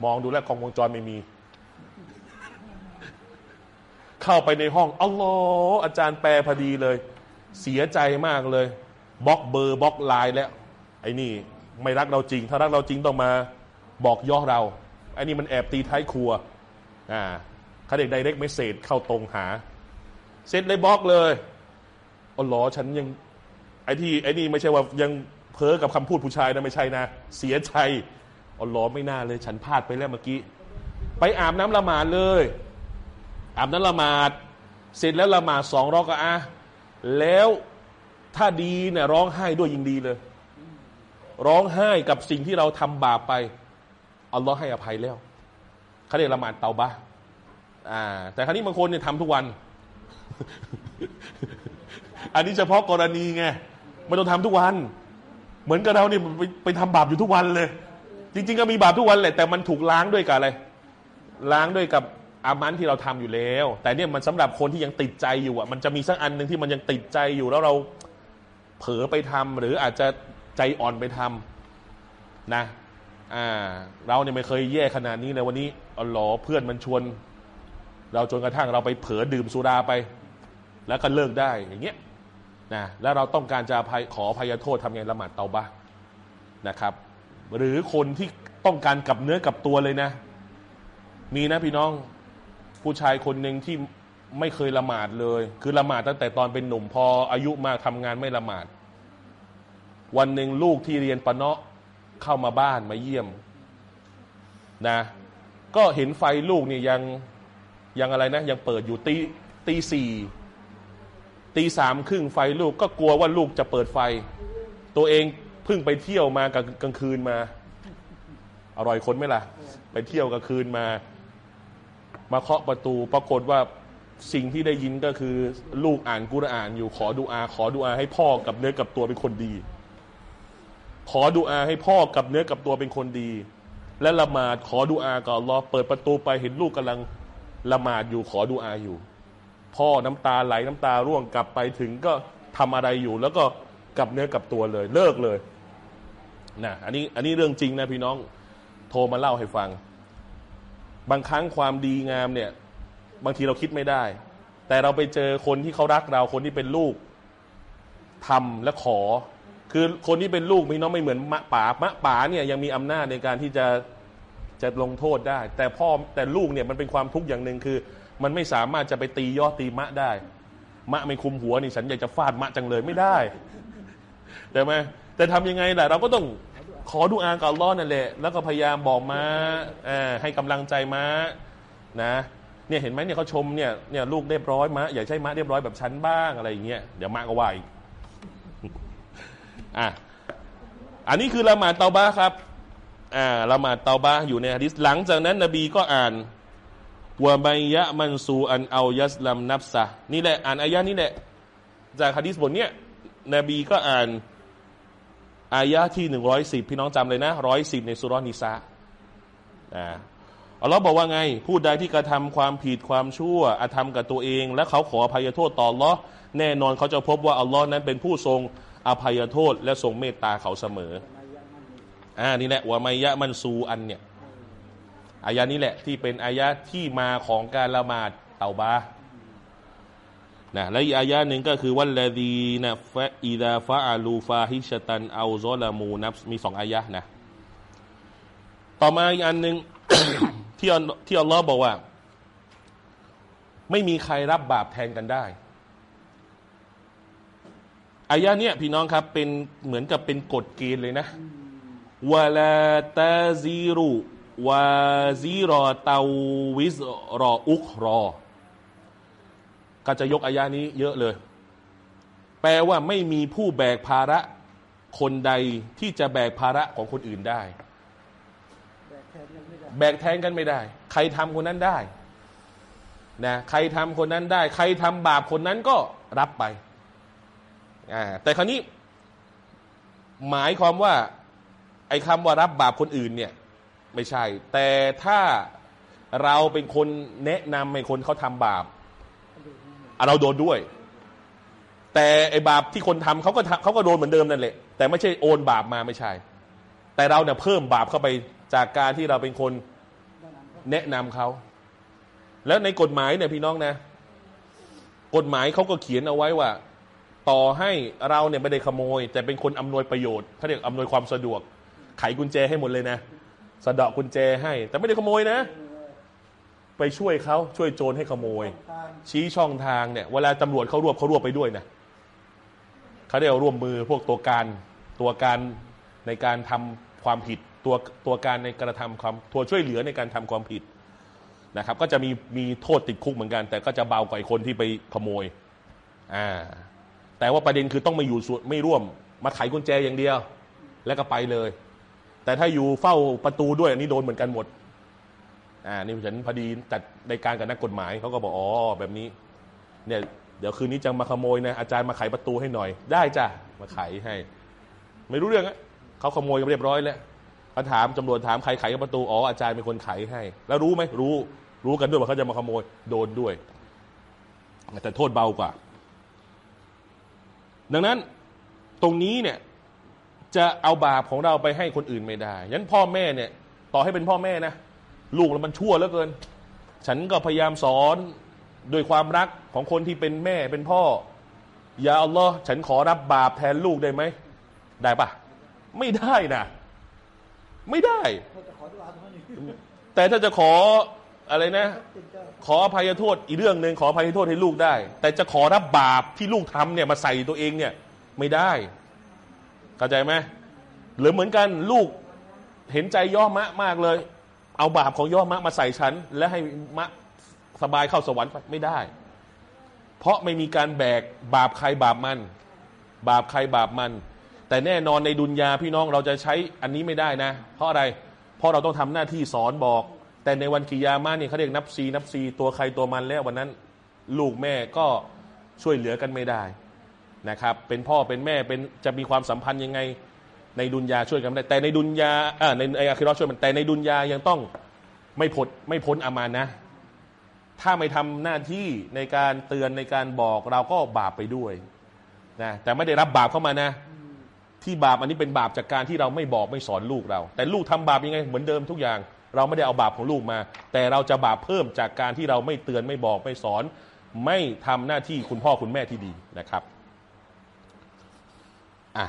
มองดูแล้วกล้องวงจรไม่มี เข้าไปในห้องอัลลอฮ์อาจารย์แปลพอดีเลย เสียใจมากเลยบล็อกเบอร์บล็อกไลน์แล้ว ไอ้นี่ ไม่รักเราจริง ถ้ารักเราจริงต้องมาบอกย่อเรา อันนี้มันแอบตีท้ายครัวอ่าเขาเรียก direct message เข้าตรงหา เสร็จเลยบล็อกเลยอ๋อหรอฉันยัง ไอ้ที่ไอ้นี่ไม่ใช่ว่ายังเพ้อกับคำพูดผู้ชายนะไม่ใช่นะ เสียใจอ๋อหรอไม่น่าเลย ฉันพลาดไปแล้วเมื่อกี้ ไปอาบน้ำละหมาดเลย อาบน้ำละหมาด เสร็จแล้วละหมาดสองรอกอะแล้วถ้าดีเนี่ยร้องไห้ด้วยยิ่งดีเลย ร้องไห้กับสิ่งที่เราทำบาปไป อัลลอฮ์ให้อภัยแล้วเขาเรียกละหมาดเตาบะอ่า แต่ครั้นี้บางคนเนี่ยทำทุกวัน อันนี้เฉพาะกรณีไงไม่ต้องทำทุกวัน เหมือนกับเราเนี่ยไปไปทำบาปอยู่ทุกวันเลย จริง ๆ ก็มีบาปทุกวันแหละแต่มันถูกล้างด้วยกับอะไร ล้างด้วยกับอามันที่เราทำอยู่แล้ว แต่เนี่ยมันสำหรับคนที่ยังติดใจอยู่อะ มันจะมีสักอันหนึ่งที่มันยังติดใจอยู่แล้วเราเผลอไปทำหรืออาจจะใจอ่อนไปทำนะ อ่า เราเนี่ยไม่เคยแย่ขนาดนี้เลยวันนี้อ๋อเพื่อนมันชวน เราจนกระทั่งเราไปเผลอดื่มสุราไป แล้วก็เลิกได้อย่างเงี้ยนะแล้วเราต้องการจะอขออภัยโทษทำไงละหมาดเตาบะนะครับ หรือคนที่ต้องการกับเนื้อกับตัวเลยนะ มีนะพี่น้องผู้ชายคนหนึ่งที่ไม่เคยละหมาดเลย คือละหมาดตั้งแต่ตอนเป็นหนุ่มพออายุมากทำงานไม่ละหมาด วันหนึ่งลูกที่เรียนปะเนาะ เข้ามาบ้านมาเยี่ยมนะ ก็เห็นไฟลูกเนี่ยยังยังอะไรนะ ยังเปิดอยู่ตีตีสี่ตีสามครึ่งไฟลูกก็กลัวว่าลูกจะเปิดไฟ ตัวเองเพิ่งไปเที่ยวมากลางกลางคืนมา อร่อยคนไหมล่ะ ไปเที่ยวกลางคืนมา มาเคาะประตูปรากฏว่าสิ่งที่ได้ยินก็คือ ลูกอ่านกุรอานอยู่ขอดูอา ขอดูอาให้พ่อกับเนื้อกับตัวเป็นคนดี ขอดูอาให้พ่อกับเนื้อกับตัวเป็นคนดี และละหมาดขอดูอากับอัลลอฮ์เปิดประตูไปเห็นลูกกำลังละหมาดอยู่ขอดูอาอยู่ พ่อน้ำตาไหลน้ำตาร่วงกลับไปถึงก็ทำอะไรอยู่ แล้วก็กลับเนื้อกลับตัวเลย เลิกเลยนะอันนี้อันนี้เรื่องจริงนะพี่น้องโทรมาเล่าให้ฟัง บางครั้งความดีงามเนี่ย บางทีเราคิดไม่ได้ แต่เราไปเจอคนที่เขารักเราคนที่เป็นลูกทำและขอ คือคนที่เป็นลูกพี่น้องไม่เหมือนมะป๋ามะป๋าเนี่ยยังมีอำนาจในการที่จะจะลงโทษได้ แต่พ่อแต่ลูกเนี่ยมันเป็นความทุกข์อย่างหนึ่งคือ มันไม่สามารถจะไปตียอดตีมะได้ มะไม่คุมหัวนี่ฉันอยากจะฟาดมะจังเลยไม่ได้แต่ไหมแต่ทำยังไงล่ะเราก็ต้องขอดูอากับอัลลอฮ์นั่นแหละแล้วก็พยายามบอกมาให้กำลังใจมานะเนี่ยเห็นไหมเนี่ยเขาชมเนี่ยเนี่ยลูกเรียบร้อยมะอย่าใช่มะเรียบร้อยแบบฉันบ้างอะไรอย่างเงี้ยเดี๋ยวมะก็ว่าอีก อะอันนี้คือละหมาดเตาบะครับอ่าละหมาดเตาบะอยู่ในฮะดิษหลังจากนั้น นบีก็อ่านวะบัยยะมันซูอันเอายัสลัมนับซะนี่แหละอ่านอายะนี้แหละ จากฮะดิษบทเนี้ยนบีก็อ่านอายะที่หนึ่งร้อยสิบพี่น้องจำเลยนะร้อยสิบในสุรนิสาอ่าอัลลอฮ์บอกว่าไง ผู้ใดที่กระทำความผิดความชั่วอาธรรมกับตัวเอง และเขาขออภัยโทษต่ออัลลอฮ์แน่นอนเขาจะพบว่าอัลลอฮ์นั้นเป็นผู้ทรง อภัยโทษ และทรงเมตตาเขาเสมออ่านี่แหละวะไมยะมันซูอันเนี่ยอายะนี้แหละที่เป็นอายะที่มาของการละหมาดเตาบานะและอีกอายะหนึ่งก็คือวัลลดีนะฟะอีดาฟะอาลูฟาฮิชตันเอาซอลามูนับมีสองอายะนะต่อมาอีกอันหนึ่งที่อัลที่อัลลอฮ์บอกว่า ไม่มีใครรับบาปแทนกันได้ อายะเนี้ยพี่น้องครับเป็นเหมือนกับเป็นกฎเกณฑ์เลยนะวะลาตาซีรุวาซีรอเตาวิสรออุครอ ก็จะยกอายะนี้เยอะเลย แปลว่าไม่มีผู้แบกภาระคนใดที่จะแบกภาระของคนอื่นได้ แบกแทนกันไม่ได้ ใครทำคนนั้นได้นะใครทำคนนั้นได้ ใครทำบาปคนนั้นก็รับไป อ่าแต่คราวนี้ หมายความว่า ไอ้คำว่ารับบาปคนอื่นเนี่ย ไม่ใช่ แต่ถ้าเราเป็นคนแนะนำให้คนเขาทำบาปเราโดนด้วย แต่ไอ้บาปที่คนทำเขาก็เขาก็โดนเหมือนเดิมนั่นแหละแต่ไม่ใช่โอนบาปมาไม่ใช่ แต่เราเนี่ยเพิ่มบาปเข้าไปจากการที่เราเป็นคนแนะนำเขาแล้วในกฎหมายเนี่ยพี่น้องนะ กฎหมายเขาก็เขียนเอาไว้ว่า ต่อให้เราเนี่ยไม่ได้ขโมย แต่เป็นคนอำนวยประโยชน์เขาเรียกอำนวยความสะดวก ไขกุญแจให้หมดเลยนะ สะเดาะกุญแจให้ แต่ไม่ได้ขโมยนะ ไปช่วยเขาช่วยโจรให้ขโมย ชี้ช่องทางเนี่ยเวลาตำรวจเขารวบเขารวบไปด้วยนะเขาได้เอาร่วมมือพวกตัวการตัวการในการทำความผิดตัวตัวการในกระทำความตัวช่วยเหลือในการทำความผิดนะครับ ก็จะมีมีโทษติดคุกเหมือนกัน แต่ก็จะเบากว่าไอ้คนที่ไปขโมยอ่า แต่ว่าประเด็นคือต้องไม่อยู่ส่วนไม่ร่วม มาไขกุญแจอย่างเดียว แล้วก็ไปเลย แต่ถ้าอยู่เฝ้าประตูด้วยอันนี้โดนเหมือนกันหมดอ่านี่ฉันพอดีจัดในการกับนักกฎหมายเขาก็บอกอ๋อแบบนี้ เนี่ยเดี๋ยวคืนนี้จะมาขโมยนะอาจารย์มาไขประตูให้หน่อย ได้จ้ะมาไขให้ ไม่รู้เรื่องอะเขาขโมยกันเรียบร้อยแล้วเขาถามตำรวจถามใครไขประตูอ๋ออาจารย์เป็นคนไขให้ แล้วรู้ไหมรู้รู้กันด้วยว่าเขาจะมาขโมยโดนด้วย แต่โทษเบากว่า ดังนั้นตรงนี้เนี่ยจะเอาบาปของเราไปให้คนอื่นไม่ได้ยันพ่อแม่เนี่ย ต่อให้เป็นพ่อแม่นะลูกแล้วมันชั่วเหลือเกิน ฉันก็พยายามสอนด้วยความรักของคนที่เป็นแม่เป็นพ่อ อย่าอัลลอฮ์ฉันขอรับบาปแทนลูกได้ไหม ได้ปะไม่ได้นะ ไม่ได้ แต่ถ้าจะขอ อะไรนะเป็นเจ้าขออภัยโทษอีกเรื่องหนึ่งขออภัยโทษให้ลูกได้ แต่จะขอรับบาปที่ลูกทำเนี่ยมาใส่ตัวเองเนี่ย ไม่ได้เข้าใจไหมหรือเหมือนกันลูกเห็นใจย่อมะมากเลย เอาบาปของย่อมะมาใส่ฉัน และให้มะสบายเข้าสวรรค์ไปไม่ได้ เพราะไม่มีการแบกบาปใครบาปมัน บาปใครบาปมัน แต่แน่นอนในดุนยาพี่น้องเราจะใช้อันนี้ไม่ได้นะ เพราะอะไร เพราะเราต้องทำหน้าที่สอนบอก แต่ในวันกิยามาเนี่ยเขาเรียกนับซีนับซีตัวใครตัวมันแล้ววันนั้นลูกแม่ก็ช่วยเหลือกันไม่ได้นะครับ เป็นพ่อเป็นแม่เป็นจะมีความสัมพันธ์ยังไงในดุนยาช่วยกันไม่ได้แต่ในดุนยาอ่าในในอาคิเราช่วยมันแต่ในดุนยายังต้องไม่พ้นไม่พ้นอามานะ ถ้าไม่ทำหน้าที่ในการเตือนในการบอกเราก็บาปไปด้วยนะแต่ไม่ได้รับบาปเข้ามานะ ที่บาปอันนี้เป็นบาปจากการที่เราไม่บอกไม่สอนลูกเรา แต่ลูกทำบาปยังไงเหมือนเดิมทุกอย่าง เราไม่ได้เอาบาปของลูกมา แต่เราจะบาปเพิ่มจากการที่เราไม่เตือนไม่บอกไม่สอน ไม่ทำหน้าที่คุณพ่อคุณแม่ที่ดีนะครับอะ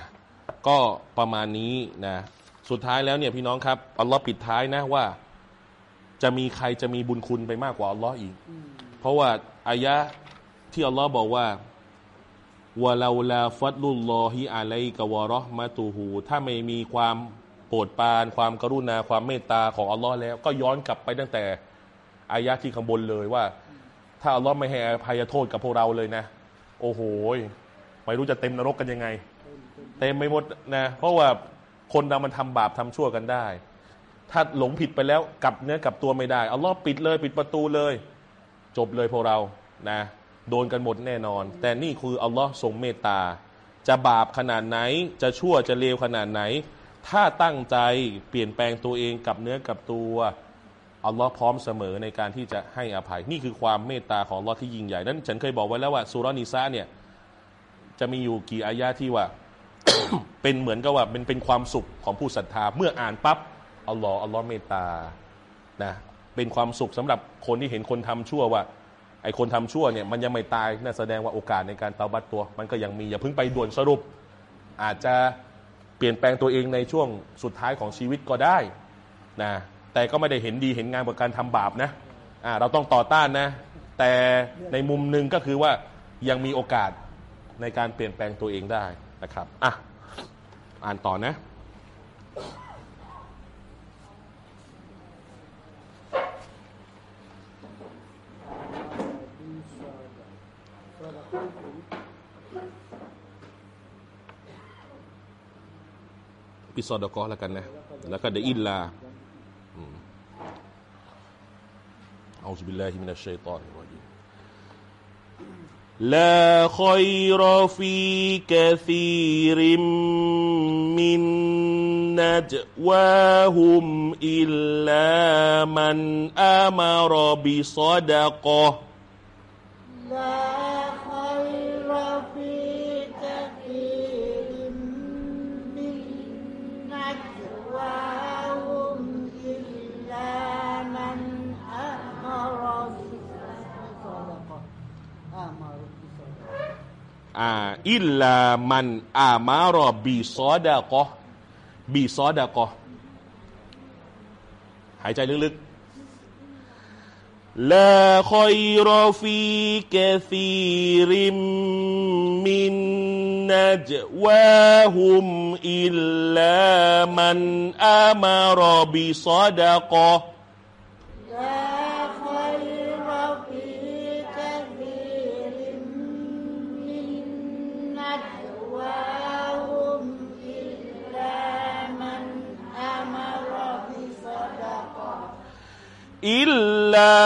ก็ประมาณนี้นะสุดท้ายแล้วเนี่ยพี่น้องครับอัลลอฮ์ปิดท้ายนะว่า จะมีใครจะมีบุญคุณไปมากกว่าอัลลอฮ์อีก เพราะว่าอายะที่อัลลอฮ์บอกว่าวะลาลาฟัดลุลลอฮิอะลัยกะวะราะห์มะตูฮูถ้าไม่มีความ รดปราน ความกรุณาความเมตตาของอัลลอฮ์แล้ว ก็ย้อนกลับไปตั้งแต่อายะที่ข้างบนเลยว่า ถ้าอัลลอฮ์ไม่ให้อภัยโทษกับพวกเราเลยนะ โอ้โหไม่รู้จะเต็มนรกกันยังไง เต็มไม่หมดนะ เพราะว่าคนเรามันทำบาปทำชั่วกันได้ ถ้าหลงผิดไปแล้วกลับเนื้อกลับตัวไม่ได้อัลลอฮ์ปิดเลยปิดประตูเลย จบเลยพวกเรานะโดนกันหมดแน่นอน แต่นี่คืออัลลอฮ์ทรงเมตตา จะบาปขนาดไหน จะชั่วจะเลวขนาดไหน ถ้าตั้งใจเปลี่ยนแปลงตัวเองกับเนื้อกับตัวอัลลอฮ์พร้อมเสมอในการที่จะให้อภัย นี่คือความเมตตาของอัลลอฮ์ที่ยิ่งใหญ่นั้น ฉันเคยบอกไว้แล้วว่าสุรานิซาเนี่ยจะมีอยู่กี่อายะที่ว่า เป็นเหมือนกับว่าเป็นเป็นความสุขของผู้ศรัทธา เมื่ออ่านปั๊บอัลลอฮ์อัลลอฮ์เมตตานะเป็นความสุขสำหรับคนที่เห็นคนทำชั่วว่าไอคนทำชั่วเนี่ยมันยังไม่ตายนั่นแสดงว่าโอกาสในการเตาบัตตัว มันก็ยังมีอย่าเพิ่งไปด่วนสรุป อาจจะ ลี่ยนแปลงตัวเองในช่วงสุดท้ายของชีวิตก็ได้นะแต่ก็ไม่ได้เห็นดีเห็นงามกับการทำบาปนะอ่าเราต้องต่อต้านนะ แต่ในมุมหนึ่งก็คือว่ายังมีโอกาสในการเปลี่ยนแปลงตัวเองได้นะครับอะอ่านต่อนะ ปิดซอดกอแล้วกันนะ แล้วก็เดยวอินลาอืมเอาบิลลาฮิมินัชชัยฏอนรจีม لا خير في كثير من نجواهم إلا من أمر بصدقه لا خير في في อิลลามันอามารอบีซอดะกอบีซอดะกอหายใจลึกๆลาคอยรอฟีกซีริมมินนัจวะฮุมอิลลามันอามารอบีซอดะกอ อิลลา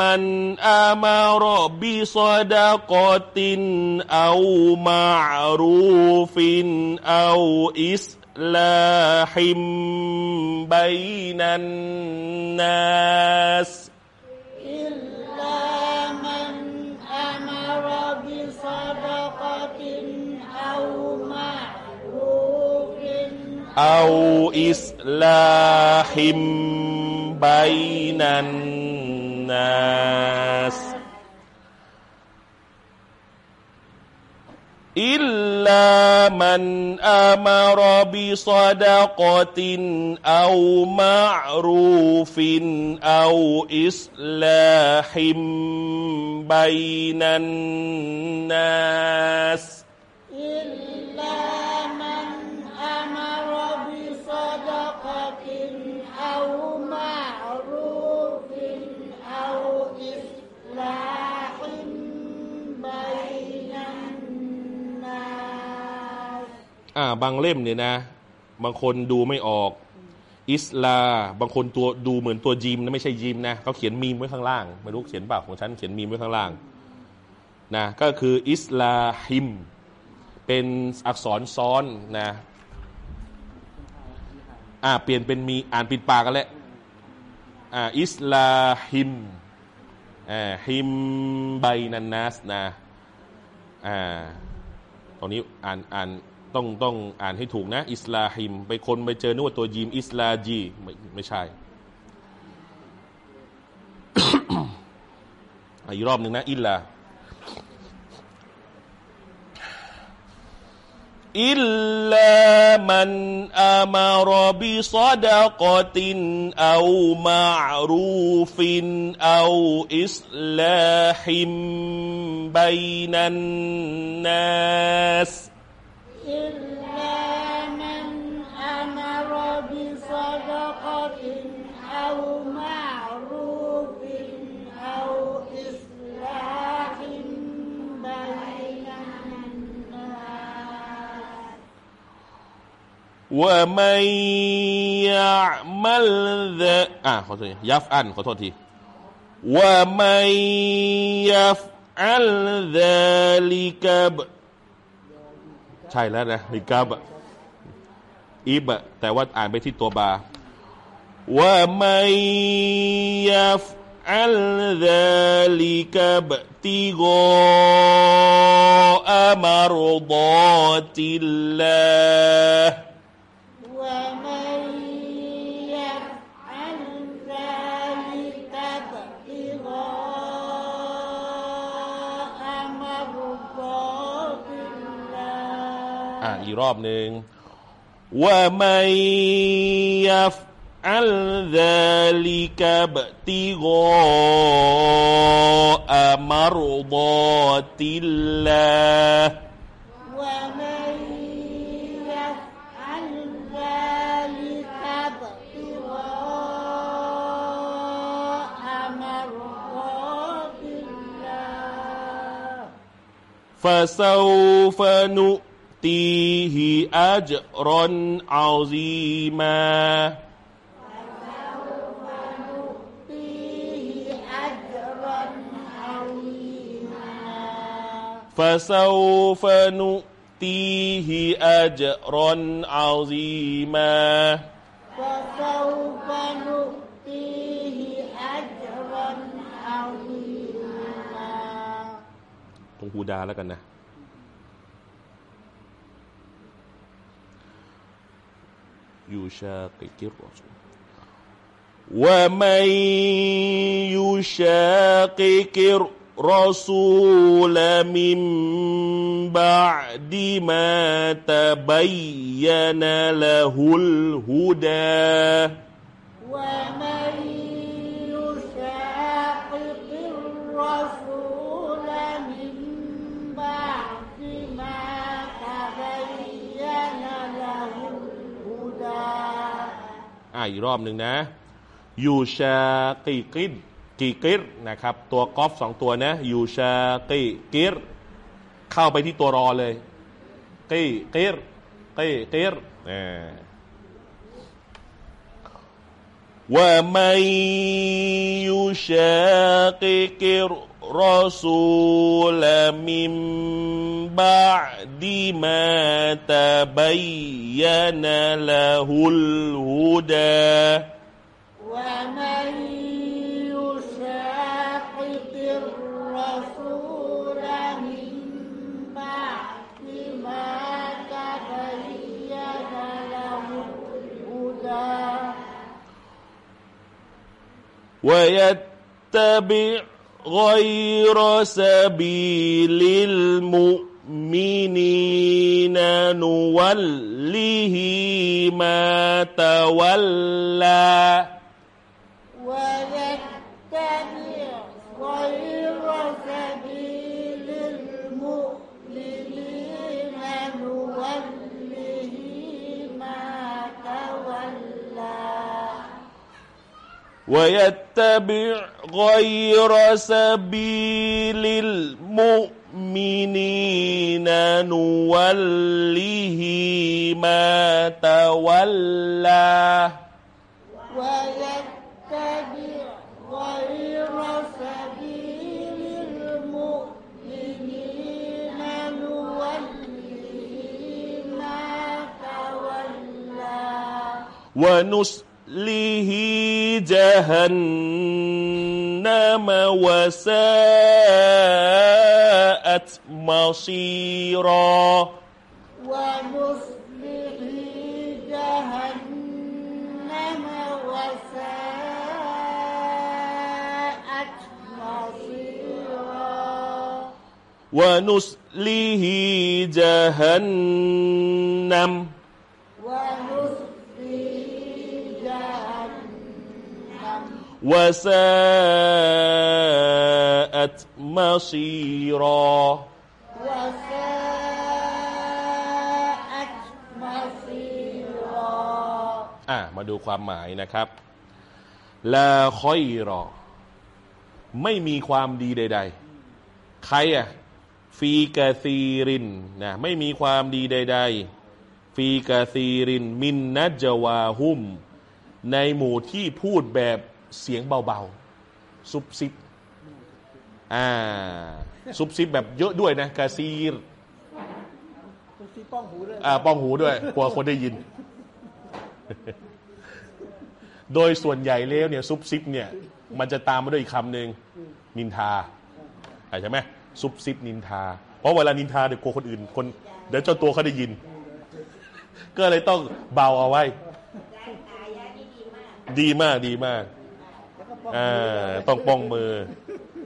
มันอามารบิซดากตินเอามารูฟินเอาอิสลาฮิมบัยนันนัสอิลลามันอามารบิซดากตินเอามา أو إصلاح بين الناس إلا من أمر بصدقة أو معروف أو إصلاح بين الناس إلا อ่า บางเล่มเนี่ยนะ บางคนดูไม่ออก อิสลา บางคนตัวดูเหมือนตัวจีมนะไม่ใช่จีมนะเขาเขียนมีมไว้ข้างล่างไม่รู้เขียนเปล่าของฉันเขียนมีมไว้ข้างล่างนะก็คืออิสลาฮิม เป็นอักษรซ้อนนะอ่าเปลี่ยนเป็นมีอ่านปิดปากกันแล้วอ่าอิสลาฮิมอ่าฮิมไบนันนัสนะอ่าตรงนี้อ่านอ่าน ต้องต้องอ่านให้ถูกนะ อิสลาฮิม ไปคนไปเจอนึกว่าตัวยีม อิสลาจีไม่ไม่ใช่อีกรอบหนึ่งนะ อิลลาอิลลามันอามารบิซาดะกตินเอามารูฟินเอาอิสลาฮิมบัยนันนัส إلا من أمر بصدقة أو معروف أو إصلاح بين الناس ومن يعمل ذا อ่าขอโทษทียัฟอันขอโทษที ومن يفعل ذلك ب ใช่แล้วนะนิกับอีบแต่ว่าอ่านไปที่ตัวบาว่าไม่ยัฟอัลดาลิกบติโกอามารดอติลลาว่าไม่ อ่าอีกรอบหนึ่งว่าไม่ยัฟอัลซาลิกบติโกอามารดอติลลา ومن يفعل ذلك ابتغاء مرضات الله فسوف نؤتيه أجرا عظيما فيه أجرا عظيما فسوف نؤتيه أجرا عظيما فسوف نؤتيه أجرا عظيما ตรงฮูดาแล้วกันนะ يشاقق الرسول ومن يشاقق الرسول من بعد ما تبين له الهدى. ومن อ่านอีกรอบหนึ่งนะยูชากีกิดกีกิรนะครับ ตัวกอฟสองตัวนะยูชากีกิรเข้าไปที่ตัวรอเลยกีกิรกีกิรอ่ย ومن يشاقق الرسول من بعد ما تبين له الهدى ومن يشاقق الرسول من بعد ما تبين له الهدى ويتبع غير سبيل المؤمنين. نوله ما تولى. ويتبع ويتبع غير سبيل المؤمنين نوله ما تولى. ويتبع غير سبيل المؤمنين نوله ما تولى. ونسله جهنم وساءت مصيرا. ونصله جهنم وساءت مصيرا. ونسله جهنم ونصله وساءت مصيرا وساءت مصيرا อ่ะมาดูความหมายนะครับลาคอยรอ ไม่มีความดีใด ๆ ใครอ่ะ ฟีกาซีรินนะไม่มีความดีใด ๆ ฟีกาซีริน มินนัจวาฮุม ในหมู่ที่พูดแบบ เสียงเบาๆ ซุบซิบอ่าซุบซิบแบบเยอะด้วยนะกาซีรคุณซีป้องหูด้วยอ่าป้องหูด้วยกลัวคนได้ยิน โดยส่วนใหญ่แล้วเนี่ยซุบซิบเนี่ย มันจะตามมาด้วยอีกคำหนึ่งนินทาอะใช่ไหมซุบซิบนินทา เพราะเวลานินทาเดี๋ยวกลัวคนอื่น คนเดี๋ยวเจ้าตัวเขาได้ยิน ก็เลยต้องเบาเอาไว้ ดีมากดีมากแล้วก็ป้ อ่าต้องป้องมือ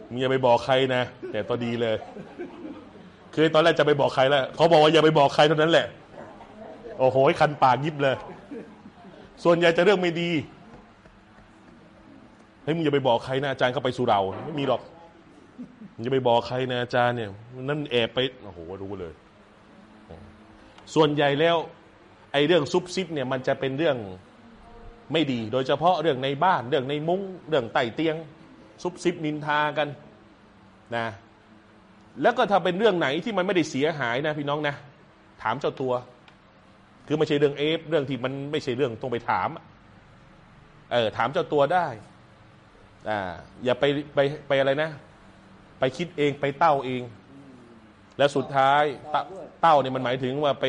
มึงอย่าไปบอกใครนะแต่ตัวดีเลย คือตอนแรกจะไปบอกใครแล้วเขาบอกว่าอย่าไปบอกใครเท่านั้นแหละ โอ้โหคันปากยิบเลย ส่วนใหญ่จะเรื่องไม่ดีเฮ้ยมึงอย่าไปบอกใครนะอาจารย์เข้าไปสู่เราไม่มีหรอกมึงอย่าไปบอกใครนะอาจารย์เนี่ยนั่นแอบไปโอ้โหรู้เลย ส่วนใหญ่แล้ว ไอ้เรื่องซุบซิบเนี่ย มันจะเป็นเรื่อง ไม่ดี โดยเฉพาะเรื่องในบ้านเรื่องในมุง้งเรื่องใต้เตียง ซุบซิบนินทากันนะแล้วก็ถ้าเป็นเรื่องไหนที่มันไม่ได้เสียหายนะพี่น้องนะ ถามเจ้าตัว คือไม่ใช่เรื่องเอฟเรื่องที่มันไม่ใช่เรื่องต้องไปถามเออถามเจ้าตัวได้อ่าอย่าไปไปไปอะไรนะ ไปคิดเองไปเต้าเอง แล้วสุดท้ายเต้าเนี่ยมันหมายถึงว่าไป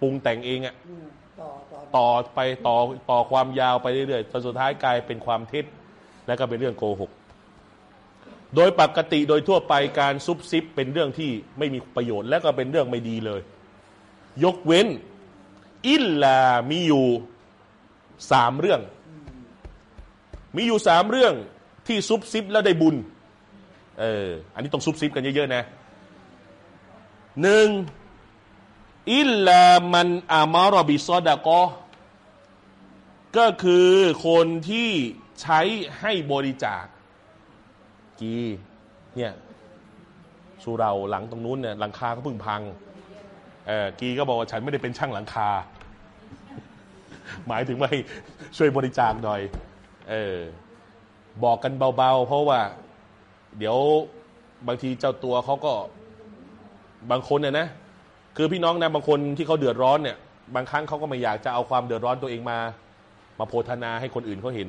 ปรุงแต่งเองอะอืม ต่อไปต่อต่อความยาวไปเรื่อยๆจนสุดท้ายกลายเป็นความเท็จและก็เป็นเรื่องโกหก โดยปกติโดยทั่วไปการซุบซิบเป็นเรื่องที่ไม่มีประโยชน์และก็เป็นเรื่องไม่ดีเลย ยกเว้น อิลลามีอยู่สามเรื่อง มีอยู่สามเรื่องที่ซุบซิบแล้วได้บุญ เออ อันนี้ต้องซุบซิบกันเยอะๆนะหนึ่ง อิลลามันอามารบิซอดะกอก็คือคนที่ใช้ให้บริจาคกีเนี่ยสุเราหลังตรงนู้นเนี่ยหลังคาก็เพิ่งพังเออกีก็บอกว่าฉันไม่ได้เป็นช่างหลังคา หมายถึงว่าช่วยบริจาคหน่อย เออบอกกันเบาๆ เพราะว่า เดี๋ยวบางทีเจ้าตัวเขาก็บางคนเนี่ยนะ คือพี่น้องนะบางคนที่เขาเดือดร้อนเนี่ย บางครั้งเขาก็ไม่อยากจะเอาความเดือดร้อนตัวเองมา มาโพธนาให้คนอื่นเขาเห็น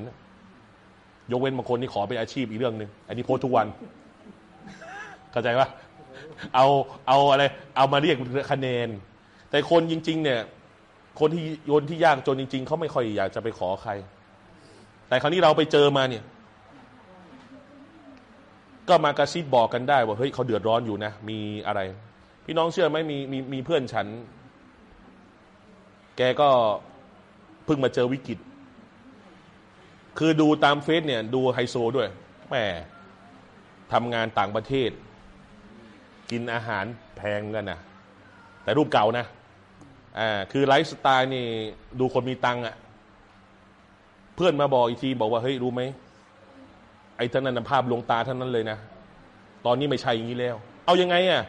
ยกเว้นบางคนที่ขอเป็นอาชีพอีกเรื่องหนึ่งอันนี้โพสทุกวัน เข้าใจปะเอาเอาอะไร เอามาเรียกคะแนน แต่คนจริง ๆ เนี่ย คนที่โยนที่ยากจนจริง ๆเขาไม่ค่อยอยากจะไปขอใคร แต่คราวนี้เราไปเจอมาเนี่ยก็มากระซิบบอกกันได้ว่าเฮ้ยเขาเดือดร้อนอยู่นะ มีอะไร พี่น้องเชื่อไหมมีมีมีเพื่อนฉัน แกก็เพิ่งมาเจอวิกฤต คือดูตามเฟซเนี่ย ดูไฮโซด้วยแหมทำงานต่างประเทศ กินอาหารแพงกันนะแต่รูปเก่านะอ่าคือไลฟ์สไตล์นี่ ดูคนมีตังค์อะเพื่อนมาบอกอีกทีบอกว่าเฮ้ยรู้ไหมไอ้ท่านนั้นภาพลวงตาท่านนั้นเลยนะ ตอนนี้ไม่ใช่อย่างนี้แล้ว เอายังไงอะ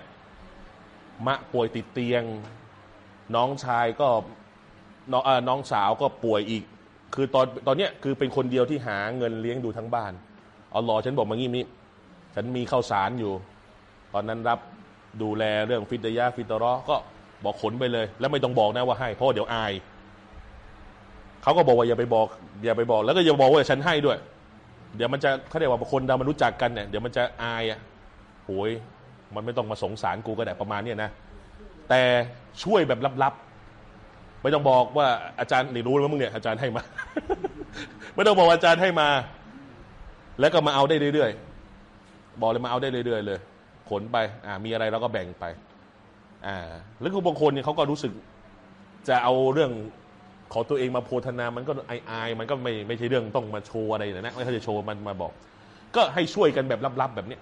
มะป่วยติดเตียง น้องชายก็น้องน้องสาวก็ป่วยอีก คือตอนตอนเนี้ยคือเป็นคนเดียวที่หาเงินเลี้ยงดูทั้งบ้านเอาหรอฉันบอกมางี้นี้ฉันมีข้าวสารอยู่ ตอนนั้นรับดูแลเรื่องฟิตยาฟิตรอก็บอกขนไปเลย แล้วไม่ต้องบอกนะว่าให้เพราะว่าเดี๋ยวอายเขาก็บอกว่าอย่าไปบอก อย่าไปบอก แล้วก็อย่าบอกว่าฉันให้ด้วย เดี๋ยวมันจะเขาเรียกว่าคนเรามันรู้จักกันเนี่ยเดี๋ยวมันจะอายอะโหย มันไม่ต้องมาสงสารกูก็ได้ประมาณเนี้ยนะ แต่ช่วยแบบลับๆ ไม่ต้องบอกว่าอาจารย์นี่รู้แล้วมึงเนี่ยอาจารย์ให้มา ไม่ต้องบอกว่าอาจารย์ให้มา แล้วก็มาเอาได้เรื่อยๆ บอกเลยมาเอาได้เรื่อยๆเลย ขนไป อ่า มีอะไรเราก็แบ่งไป อ่า แล้วก็บางคนเนี่ยเขาก็รู้สึก จะเอาเรื่องของตัวเองมาโพธนา มันก็อายๆ มันก็ไม่ไม่ใช่เรื่องต้องมาโชว์อะไรนะไม่เขาจะโชว์มันมาบอก ก็ให้ช่วยกันแบบลับๆแบบเนี้ย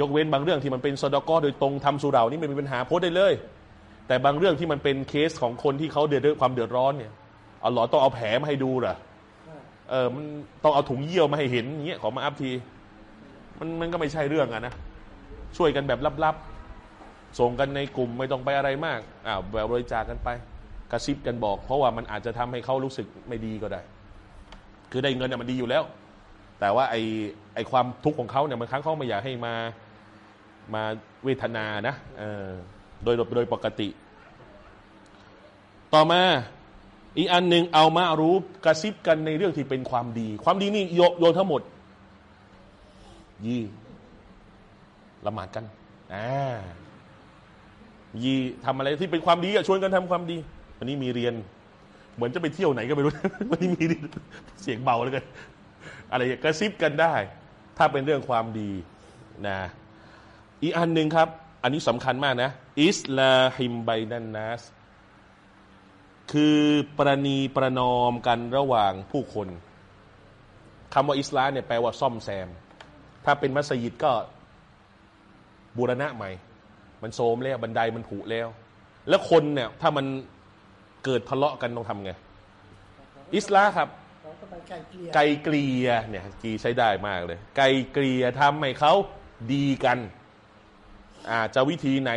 ยกเว้นบางเรื่องที่มันเป็นซอดกอโดยตรงทำสุเหรานี่ไม่มีปัญหาโพสต์ได้เลย แต่บางเรื่องที่มันเป็นเคสของคนที่เขาเดือดความเดือดร้อนเนี่ยเอาหรอต้องเอาแผลมาให้ดูเหรอเออมันต้องเอาถุงเยี่ยวมาให้เห็นอย่างเงี้ยขอมาอัพที มันมันก็ไม่ใช่เรื่องอะนะช่วยกันแบบลับๆ ส่งกันในกลุ่มไม่ต้องไปอะไรมากอ้าวแบบบริจาคกันไป กระซิบกันบอก เพราะว่ามันอาจจะทำให้เขารู้สึกไม่ดีก็ได้ คือได้เงินเนี่ยมันดีอยู่แล้ว แต่ว่าไอไอความทุกข์ของเขาเนี่ยบางครั้งเขาไม่อยากให้มามาเวทนานะเออโดยโดยปกติ ต่อมาอีกอันหนึ่งเอามารู้กระซิบกันในเรื่องที่เป็นความดี ความดีนี่โยโยนทั้งหมด ยีละหมาดกันอ่ายีทำอะไรที่เป็นความดีอะชวนกันทำความดี วันนี้มีเรียน เหมือนจะไปเที่ยวไหนก็ไม่รู้ วันนี้มีเสียงเบาแล้วกัน อะไรกระซิบกันได้ ถ้าเป็นเรื่องความดีนะอีกอันหนึ่งครับ อันนี้สำคัญมากนะ อิสลาฮิมไบนันนัสคือประนีประนอมกันระหว่างผู้คนคำว่าอิสลามเนี่ยแปลว่าซ่อมแซม ถ้าเป็นมัสยิดก็บูรณะใหม่ มันโทมแล้วบันไดมันผุแล้ว แล้วคนเนี่ยถ้ามันเกิดทะเลาะกันต้องทำไง อิสลามครับ ไปไกลเกลี่ยไกลเกลียเนี่ยกีใช้ได้มากเลย ไกลเกลียทำให้เขาดีกัน อ่าจะวิธีไหน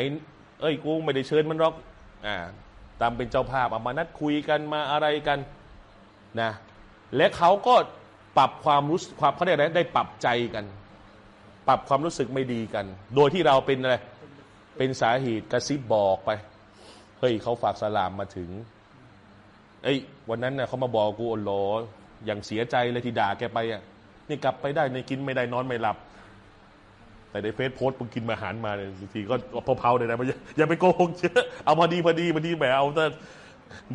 เอ้ยกูไม่ได้เชิญมันหรอกอ่าตามเป็นเจ้าภาพเอามานัดคุยกันมาอะไรกันนะและเขาก็ปรับความรู้สึกความเขาเรียกอะไรได้ปรับใจกัน ปรับความรู้สึกไม่ดีกัน โดยที่เราเป็นอะไรเป็นสาเหตุกระซิบบอกไปเฮ้ยเขาฝากสลามมาถึง เอ้ย วันนั้นน่ะเขามาบอกกูโอโลอ อย่างเสียใจเลยที่ด่าแกไปอะนี่กลับไปได้ในกินไม่ได้นอนไม่หลับ แต่ในเฟซโพสต์มึงกินมาหารมาเนี่ยบางทีก็เผาๆเลยนะมันอย่าอย่าไปโกงเยอะเอาพอดีพอดีพอดีแหมเอาแต่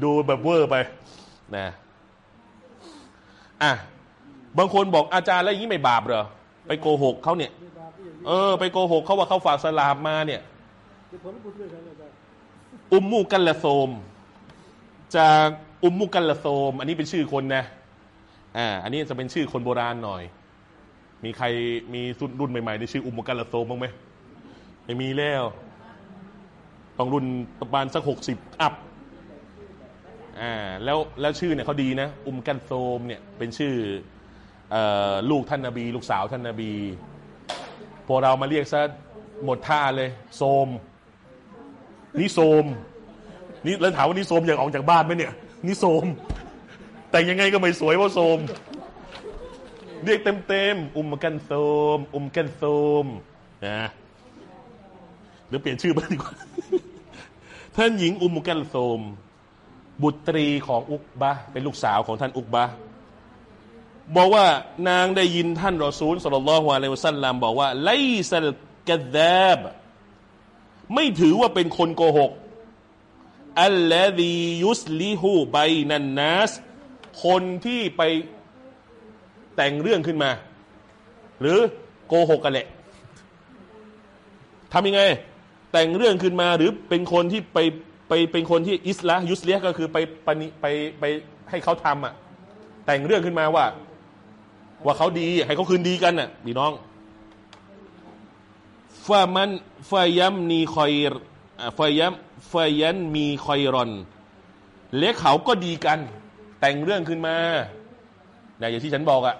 ดูแบบเวอร์ไปนะอะบางคนบอกอาจารย์แล้วอย่างนี้ไม่บาปเหรอไปโกหกเขาเนี่ย เออ ไปโกหกเขาว่าเขาฝากสลามมาเนี่ยอุมมูกัลละโซม จากอุมมูกัลละโซม อันนี้เป็นชื่อคนนะ อ่าอันนี้จะเป็นชื่อคนโบราณหน่อย มีใครมีรุ่นใหม่ๆในชื่ออุมมูกัลละโซมบ้างไหมไม่มีแล้วต้องรุ่นประมาณสักหกสิบอัพอ่าแล้วแล้วชื่อเนี่ยเขาดีนะ อุมกันโซมเนี่ยเป็นชื่อเอ่อลูกท่านนบี ลูกสาวท่านนบี พอเรามาเรียกซะหมดท่าเลย โซม นี่โซม นี่แล้วถามว่านี่โซมอยากออกจากบ้านไหมเนี่ย นี่โสม แต่งยังไงก็ไม่สวยเพราะโสมเรียกเต็มๆ อุมกันโสม อุมกันโสมนะหรือเปลี่ยนชื่อบ้างดีกว่า ท่านหญิงอุมกันโสม บุตรีของอุกบะเป็นลูกสาวของท่านอุกบะบอกว่านางได้ยินท่านรอซูลสุลลัลลอฮุอะลัยฮิวะสัลลัมบอกว่าไลซัลกะซาบไม่ถือว่าเป็นคนโกหกอัลลดียุสลิฮูไบนันนัส คนที่ไปแต่งเรื่องขึ้นมา หรือโกหกกันแหละทำยังไง แต่งเรื่องขึ้นมาหรือเป็นคนที่ไปไปเป็นคนที่อิสลายุสเลียก็คือไปไปไปไปให้เขาทำอะ แต่งเรื่องขึ้นมาว่า ว่าเขาดีให้เขาคืนดีกันน่ะพี่น้องฟามันฟายัมนีคอยฟายัมฟายันมีคอยรอนและเขาก็ดีกัน แต่งเรื่องขึ้นมาเนี่ยอย่างที่ฉันบอกอะ่ะ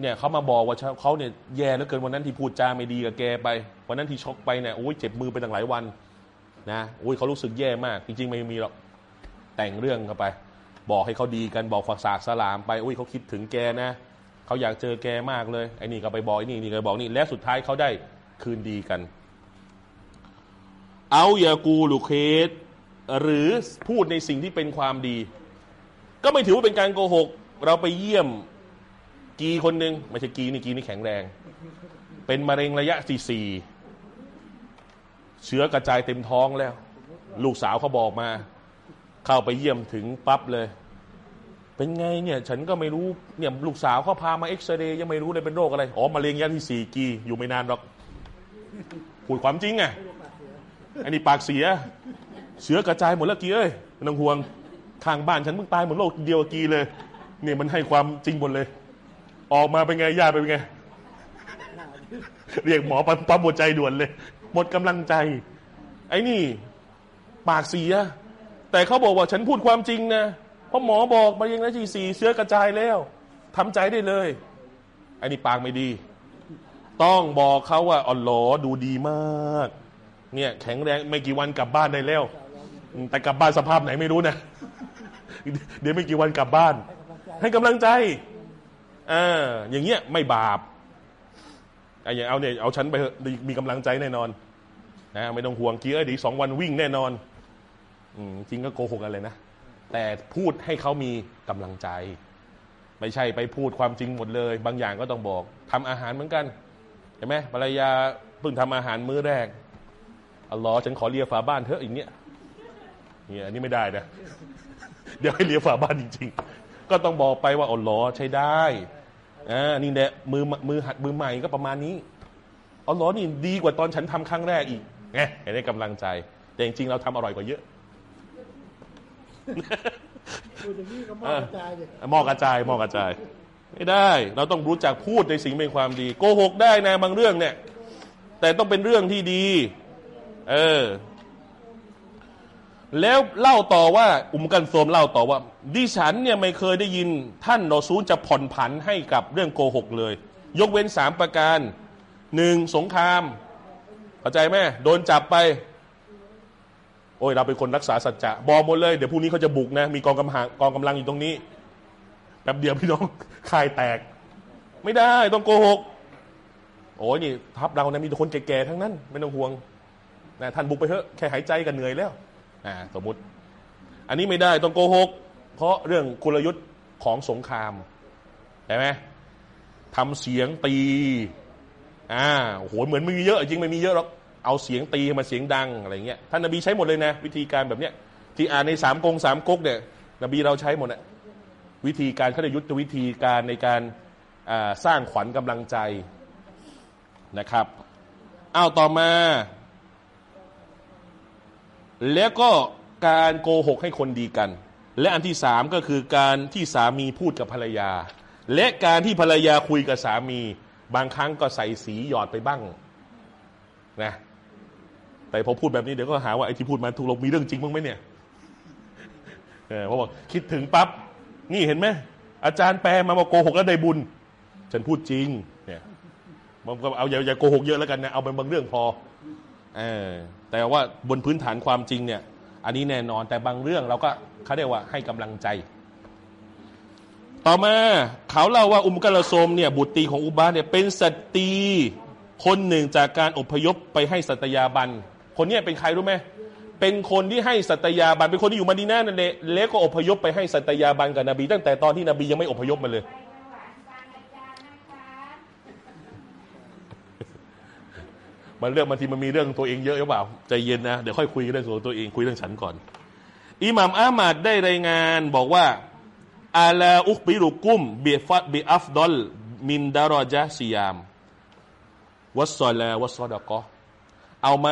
เนี่ยเขามาบอกว่าเขาเนี่ยแย่เหลือเกินวันนั้นที่พูดจาไม่ดีกับแกไป วันนั้นที่ช็อกไปเนี่ยโอ้ยเจ็บมือไปตั้งหลายวันนะโอ้ยเขารู้สึกแย่มาก จริง ๆ ไม่มีหรอกแต่งเรื่องเข้าไป บอกให้เขาดีกันบอกฝากสากสลามไปโอ้ยเขาคิดถึงแกนะเขาอยากเจอแกมากเลยไอ้นี่ก็ไปบอกไอ้นี่นี่ก็บอกนี่และสุดท้ายเขาได้คืนดีกัน เอาอย่ากูลูเคสหรือพูดในสิ่งที่เป็นความดี ก็ไม่ถือว่าเป็นการโกหก เราไปเยี่ยมกีคนหนึ่งไม่ใช่กีนี่กีนี่แข็งแรง เป็นมะเร็งระยะที่สี่เชื้อกระจายเต็มท้องแล้ว ลูกสาวเขาบอกมา เข้าไปเยี่ยมถึงปั๊บเลย เป็นไงเนี่ยฉันก็ไม่รู้เนี่ยลูกสาวเขาพามาเอ็กซเรย์ยังไม่รู้เลยเป็นโรคอะไรอ๋อมะเร็งระยะที่สี่กีอยู่ไม่นานหรอกพูดความจริงไงอันนี้ปากเสีย เชื้อกระจายหมดแล้วกีเอ้ยไม่ต้องห่วง ข้างบ้านฉันเพิ่งตายเหมือนโรคเดียวกีเลย เนี่ยมันให้ความจริงหมดเลย ออกมาเป็นไงญาติเป็นไง เรียกหมอปั๊มหัวใจด่วนเลย หมดกำลังใจ ไอ้นี่ ปากเสีย แต่เขาบอกว่าฉันพูดความจริงนะเพราะหมอบอกมายังไงทีสี่เชื้อกระจายแล้วทำใจได้เลยไอ้นี่ปากไม่ดี ต้องบอกเขาว่าอ๋อหลอดูดีมาก เนี่ย แข็งแรงไม่กี่วันกลับบ้านได้แล้ว แต่กลับบ้านสภาพไหนไม่รู้นะ เดี๋ยวไม่กี่วันกลับบ้าน ให้กำลังใจอ่าอย่างเงี้ยไม่บาปไอ้อย่างเอาเนี่ยเอาฉันไปเถอะมีกำลังใจแน่นอนนะไม่ต้องห่วงเกียร์เดียวอีกสองวันวิ่งแน่นอนอืมจริงก็โกหกกันเลยนะ แต่พูดให้เขามีกำลังใจ ไม่ใช่ไปพูดความจริงหมดเลย บางอย่างก็ต้องบอกทำอาหารเหมือนกันเห็นไหมภรรยาเพิ่งทำอาหารมื้อแรกอัลลอฮ์ฉันขอเลียฝาบ้านเถอะอย่างเงี้ย เนี่ยอันนี้ไม่ได้นะ เดี๋ยวให้เลียฝาบ้านจริง ๆ ก็ต้องบอกไปว่าอัลลอฮ์ใช้ได้อ่านี่แหละมือมือหัดมือใหม่ก็ประมาณนี้อัลลอฮ์นี่ดีกว่าตอนฉันทำครั้งแรกอีกไงให้ได้กำลังใจ แต่จริงๆเราทำอร่อยกว่าเยอะพูดอย่างนี้ก็มอกระจายเลยหมอกระจายหมอกระจาย ไม่ได้ เราต้องรู้จักพูดในสิ่งเป็นความดีโกหกได้นะบางเรื่องเนี่ย แต่ต้องเป็นเรื่องที่ดี เออ แล้วเล่าต่อว่าอุมกันโซมเล่าต่อว่า ดิฉันเนี่ยไม่เคยได้ยินท่านรอซูลจะผ่อนผันให้กับเรื่องโกหกเลย ยกเว้นสามประการหนึ่งสงครามเข้าใจไหมโดนจับไป โอ้ยเราเป็นคนรักษาสัจจะบอกหมดเลย เดี๋ยวพรุ่งนี้เขาจะบุกนะ มีกองกำลังกองกำลังอยู่ตรงนี้แป๊บเดียวพี่น้องคายแตก ไม่ได้ต้องโกหกโอ้ยนี่ทัพเรานะมีแต่คนแก่ๆทั้งนั้น ไม่ต้องห่วงนะท่านบุกไปเถอะแค่หายใจกันเหนื่อยแล้ว อ่าสมมติ อันนี้ไม่ได้ต้องโกหก เพราะเรื่องกลยุทธ์ของสงครามใช่ไหมทำเสียงตี อ่าโอ้โหเหมือนไม่มีเยอะ จริงไม่มีเยอะหรอกเอาเสียงตีให้มาเสียงดังอะไรเงี้ยท่านนบีใช้หมดเลยนะ วิธีการแบบเนี้ยที่อ่านในสามกงสามก๊กเนี่ยนบีเราใช้หมดอะวิธีการเขาเรียกยุทธวิธีการในการสร้างขวัญกำลังใจนะครับอ้าวต่อมา แล้วก็การโกหกให้คนดีกัน และอันที่สามก็คือการที่สามีพูดกับภรรยา และการที่ภรรยาคุยกับสามี บางครั้งก็ใส่สีหยอดไปบ้างนะแต่พอพูดแบบนี้เดี๋ยวก็หาว่าไอ้ที่พูดมาถูกลงมีเรื่องจริงบ้างไหมเนี่ยเออพราะบอกคิดถึงปั๊บนี่เห็นไหมอาจารย์แปลมาบอกโกหกแล้วได้บุญ ฉันพูดจริงเนี่ยมันก็เอาอย่าอย่าโกหกเยอะแล้วกันนะเอาเป็นบางเรื่องพอ เออแต่ว่าบนพื้นฐานความจริงเนี่ย อันนี้แน่นอนแต่บางเรื่องเราก็เขาเรียกว่าให้กำลังใจ ต่อมาเขาเล่าว่าอุมกะลาโซมเนี่ยบุตรีของอุกบะฮ์เนี่ยเป็นสตรีคนหนึ่งจากการอพยพไปให้สัตยาบัน คนเนี้เป็นใครรู้ไหมเป็นคนที่ให้สัตยาบันเป็นคนที่อยู่มาดีนานั่นแหละแล้วก็อพยพไปให้สัตยาบันกับนบี ตั้งแต่ตอนที่นบียังไม่อพยพมาเลย มันเรื่องบางทีมันมีเรื่องตัวเองเยอะหรือเปล่าใจเย็นนะเดี๋ยวค่อยคุยเรื่องของตัวเองคุยเรื่องฉันก่อนอิหม่ามอามัดได้รายงานบอกว่าอาลาอุกบิรุกุมเบิฟัดบิอัฟดอลมินดารอจาซิยาม วัสซอลาวัสซอดะกอเอาไหม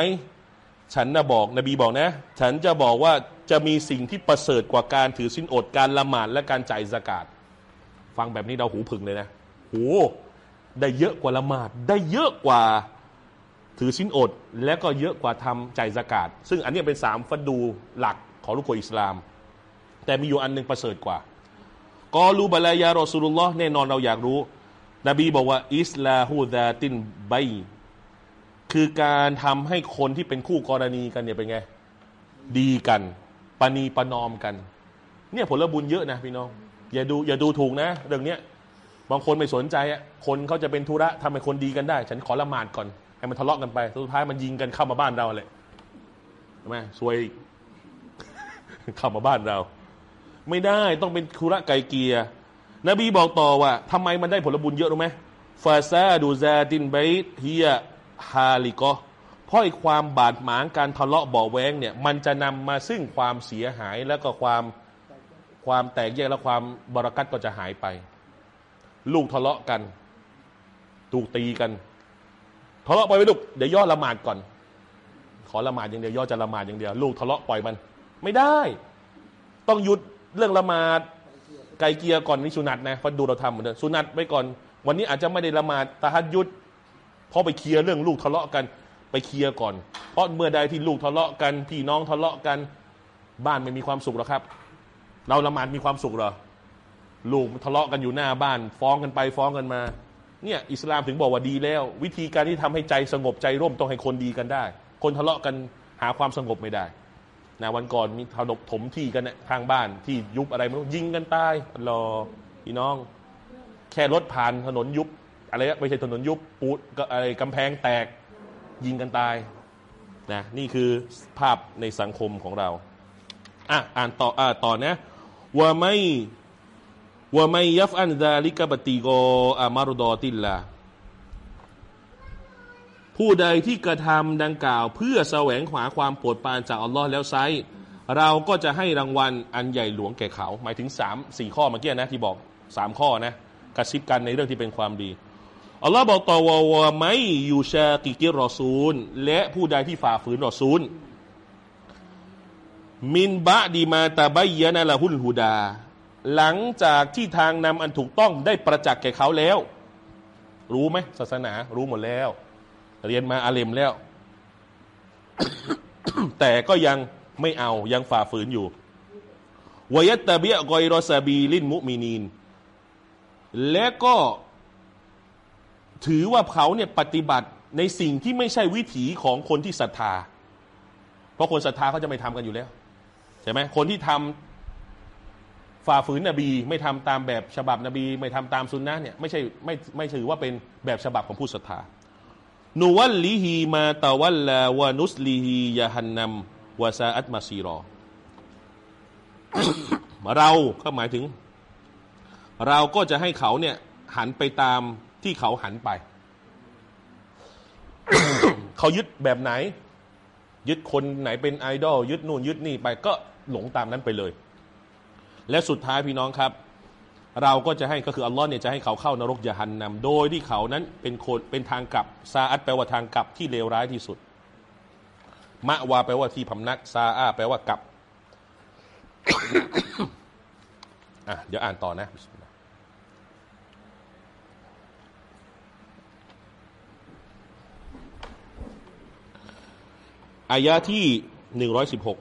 ฉันนะบอกนบีบอกนะ ฉันจะบอกว่าจะมีสิ่งที่ประเสริฐกว่าการถือสินอดการละหมาดและการจ่ายสกาดฟังแบบนี้เราหูผึ่งเลยนะโหได้เยอะกว่าละหมาดได้เยอะกว่า ถือสินอดและก็เยอะกว่าทำจ่ายสกาดซึ่งอันนี้เป็นสามฟัดดูหลักของลูกคนอิสลาม แต่มีอยู่อันหนึ่งประเสริฐกว่า กอลูบะลายารอสูลุลลอฮ์แน่นอนเราอยากรู้ นบีบอกว่า อิสลาฮูดาตินไบคือการทำให้คนที่เป็นคู่กรณีกันเนี่ยเป็นไง ดีกันปณีปนอมกัน เนี่ยผลบุญเยอะนะพี่น้อง อย่าดูอย่าดูถูกนะ เรื่องเนี้ยบางคนไม่สนใจอะคนเขาจะเป็นธุระทำให้คนดีกันได้ ฉันขอละหมาดก่อน ให้มันทะเลาะกันไป สุดท้ายมันยิงกันเข้ามาบ้านเราเลยใช่ไหมซวยเข้ามาบ้านเรา ไม่ได้ต้องเป็นคุระไกเกียนบีบอกต่อว่าทำไมมันได้ผลบุญเยอะรู้ไหมฟาซาดูซาตินไบต์เฮียฮาลิกอเพราะความบาดหมางการทะเลาะเบาะแวงเนี่ยมันจะนำมาซึ่งความเสียหายแล้วก็ความความแตกแยกและความบรารักัตก็จะหายไป ลูกทะเลาะกัน ถูกตีกัน ทะเลาะไปไหมลูกเดี๋ยวย่อละหมาดก่อน ขอละหมาดอย่างเดียวย่อจะละหมาดอย่างเดียวลูกทะเลาะปล่อยมัน ไม่ได้ ต้องหยุดเรื่องละหมาดไกลเกียร์ก่อนนี่สุนัตนะฟัดดูเราทำเหมือนเดิมสุนัตไว้ก่อน วันนี้อาจจะไม่ได้ละหมาดตะฮัดยุดพราะไปเคลียร์เรื่องลูกทะเลาะกันไปเคลียร์ก่อน เพราะเมื่อใดที่ลูกทะเลาะกันพี่น้องทะเลาะกัน บ้านไม่มีความสุขหรอครับ เราละหมาดมีความสุขหรอลูกทะเลาะกันอยู่หน้าบ้าน ฟ้องกันไปฟ้องกันมา เนี่ยอิสลามถึงบอกว่าดีแล้ว วิธีการที่ทำให้ใจสงบใจร่มต้องให้คนดีกันได้ คนทะเลาะกันหาความสงบไม่ได้นะวันก่อนมีถนกถมที่กันนะทางบ้านที่ยุบอะไรไม่รู้ยิงกันตายรอพี่น้อง แค่รถผ่านถนนยุบอะไรไม่ใช่ถนนยุบปูดก็อะไรกำแพงแตกยิงกันตายนะนี่คือภาพในสังคมของเราอะอ่านต่ออ่าต่อนะว่าไม่ ว่าไม่ยัฟอันดาลิกบติโกอามารุดอติลลาผู้ใดที่กระทำดังกล่าวเพื่อแสวงหาความโปรดปรานจากอัลลอฮ์แล้วไซร้เราก็จะให้รางวัลอันใหญ่หลวงแก่เขา หมายถึงสามสี่ข้อเมื่อกี้นะที่บอกสามข้อนะกระซิบกันในเรื่องที่เป็นความดีอัลลอฮ์บอกต่อว่าวะไม่ยูชากิกิรอซูล และผู้ใดที่ฝ่าฝืนรอซูล มินบะดีมาตาบายยะนาละหุลฮูดา หลังจากที่ทางนำอันถูกต้องได้ประจักษ์แก่เขาแล้ว รู้ไหมศาสนา รู้หมดแล้ว เรียนมาอาเลมแล้ว แต่ก็ยังไม่เอายังฝ่าฝืนอยู่วยตะเบียกอยรอซาบีลินมุมินีน และก็ถือว่าเขาเนี่ยปฏิบัติในสิ่งที่ไม่ใช่วิถีของคนที่ศรัทธา เพราะคนศรัทธาเขาจะไม่ทำกันอยู่แล้ว ใช่ไหมคนที่ทำ ฝ่าฝืนนบีไม่ทำตามแบบฉบับนบี ไม่ทำตามสุนนะเนี่ยไม่ใช่ไม่ไม่ถือว่าเป็นแบบฉบับของผู้ศรัทธานูวัลลิฮีมาตะวัลลาวานุสลิฮียาฮันนัมวาซาอัตมาซีรอ เราก็หมายถึง เราก็จะให้เขาเนี่ยหันไปตามที่เขาหันไป เขายึดแบบไหน ยึดคนไหนเป็นไอดอลยึดนู่นยึดนี่ไปก็หลงตามนั้นไปเลย และสุดท้ายพี่น้องครับ เราก็จะให้ก็คืออัลลอฮ์เนี่ยจะให้เขาเข้านรกยะหันนำโดยที่เขานั้นเป็นคนเป็นทางกลับซาอัดแปลว่าทางกลับที่เลวร้ายที่สุด มะวาแปลว่าที่พำนักซาอาแปลว่ากลับอะเดี๋ยวอ่านต่อนะอายะที่หนึ่งร้อยสิบหก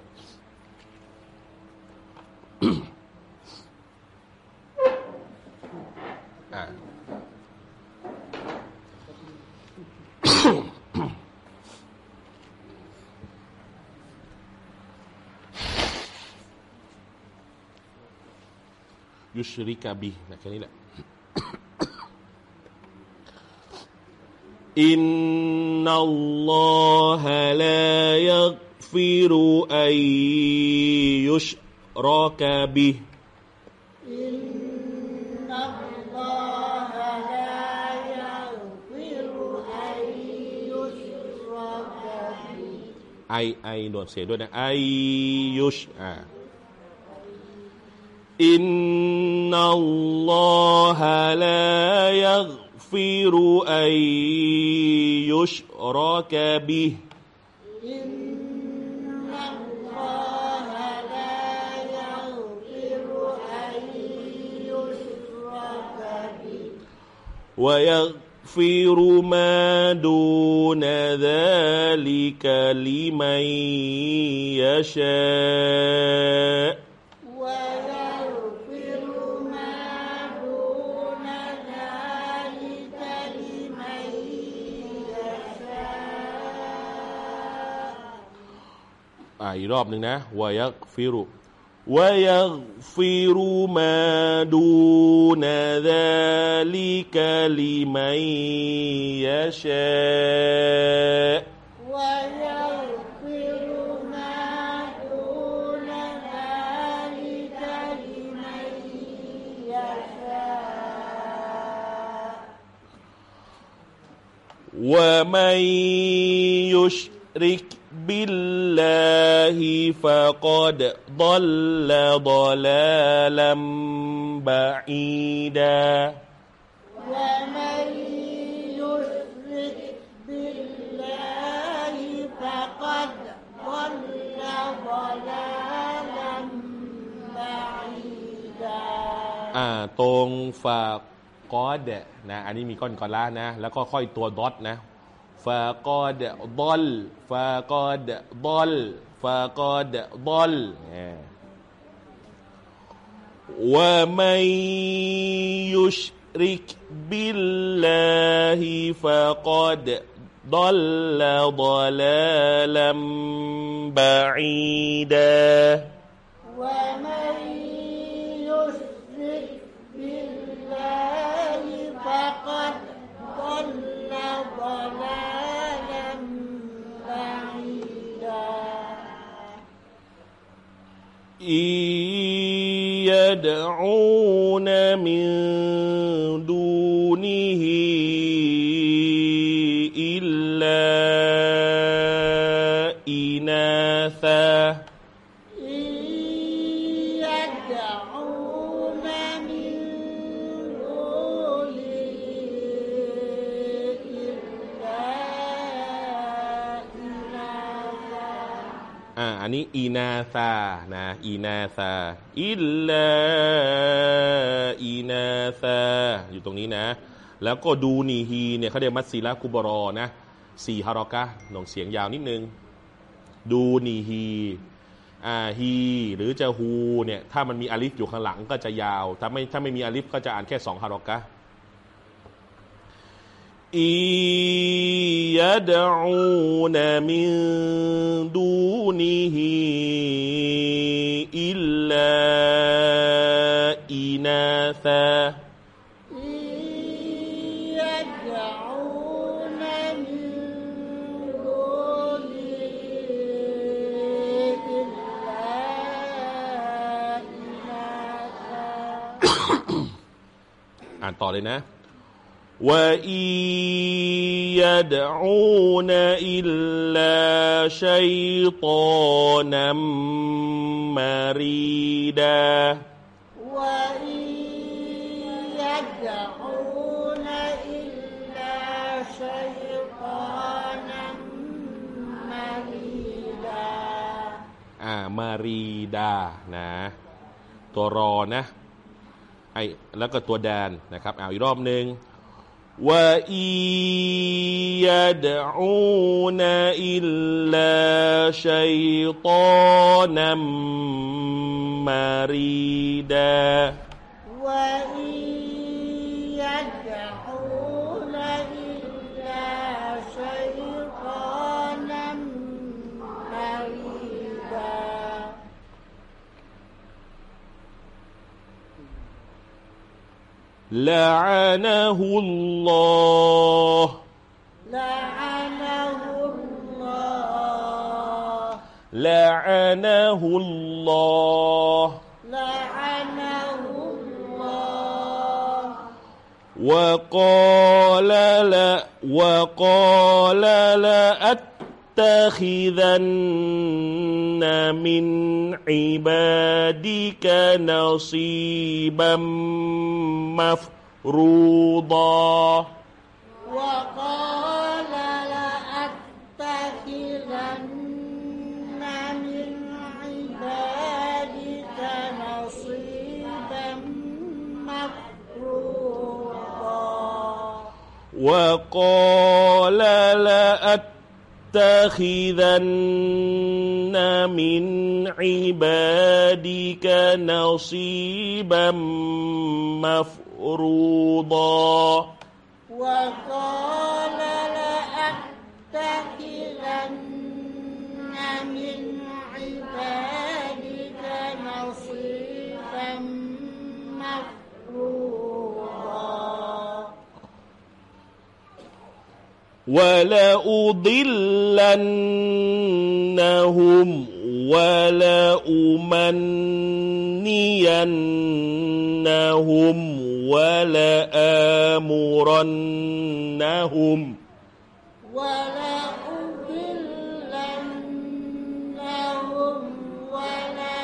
ยุชริกาบีนะแค่นี้แหละอินนัลลอฮะลายักฟิรุอัยยุชรอกาบีอินนัลลอฮะลายักฟิรุอัยยุชรอกาบีไอไอหนวดเสียด้วยนะไอยุชอ่า إن الله لا يغفر أن يشرك به. إن الله لا يغفر أن يشاء به ويغفر ما دون ذلك لمن يشاء. อ่าอีกรอบหนึ่งนะวายักฟิรุวายักฟิรุมาดูนาดาลิกะลิมัยยะชา ويغفر ما دون ذلك لمن يشاء ومن يشرك بالله فقد ضل ضلالا بعيدا ومن يشرك بالله فقد ضل ضلالا بعيدا อ่าตรงฝากกอดนะ อันนี้มีก้อนกอล่านะ แล้วก็ค่อยตัวดอทนะ فقد ضل فقد ضل فقد ضل. ومن يشرك بالله فقد ضل ضلالا بعيدا. ومن يشرك بالله فقد ضل ضلالا بعيدا إن يدعون من دونه อันนี้อีนาซานะอีนาซาอิลลาอีนาซาอยู่ตรงนี้นะ แล้วก็ดูนีฮีเนี่ยเขาเรียกมัสซีละคุบรอนะสี่ฮารอกะหนองเสียงยาวนิดนึง ดูนีฮีอ่าฮีหรือจะฮูเนี่ยถ้ามันมีอาลิฟอยู่ข้างหลังก็จะยาว ถ้าไม่ถ้าไม่มีอาลิฟก็จะอ่านแค่สองฮารอกะ إن يدعون من دونه إلا إناثا *coughs* อ่านต่อเลยนะ ว่าอียดอูนอิลลาชัยตอนัมมารีดา وإن يدعون إلا شيطانا مريدا อ่ามารีดานะ ตัวรอนะไอแล้วก็ตัวแดนนะครับเอาอีกรอบหนึ่ง وإن يدعون إلا شيطانا مريدا. وإن لعنه الله. لعنه الله. لعنه الله. لعنه الله. وقال لا وقال لأتخذن من عبادك نصيبا مفروضا وقال لأتخذن من عبادك نصيبا مفروضا وقال لأتخذن من عبادك نصيبا مفروضا. وقال لأتخذن من عبادك نصيبا مفروضا. ولأضلنهم ولأمنينهم ولآمرنهم ولأضلنهم ولأمنينهم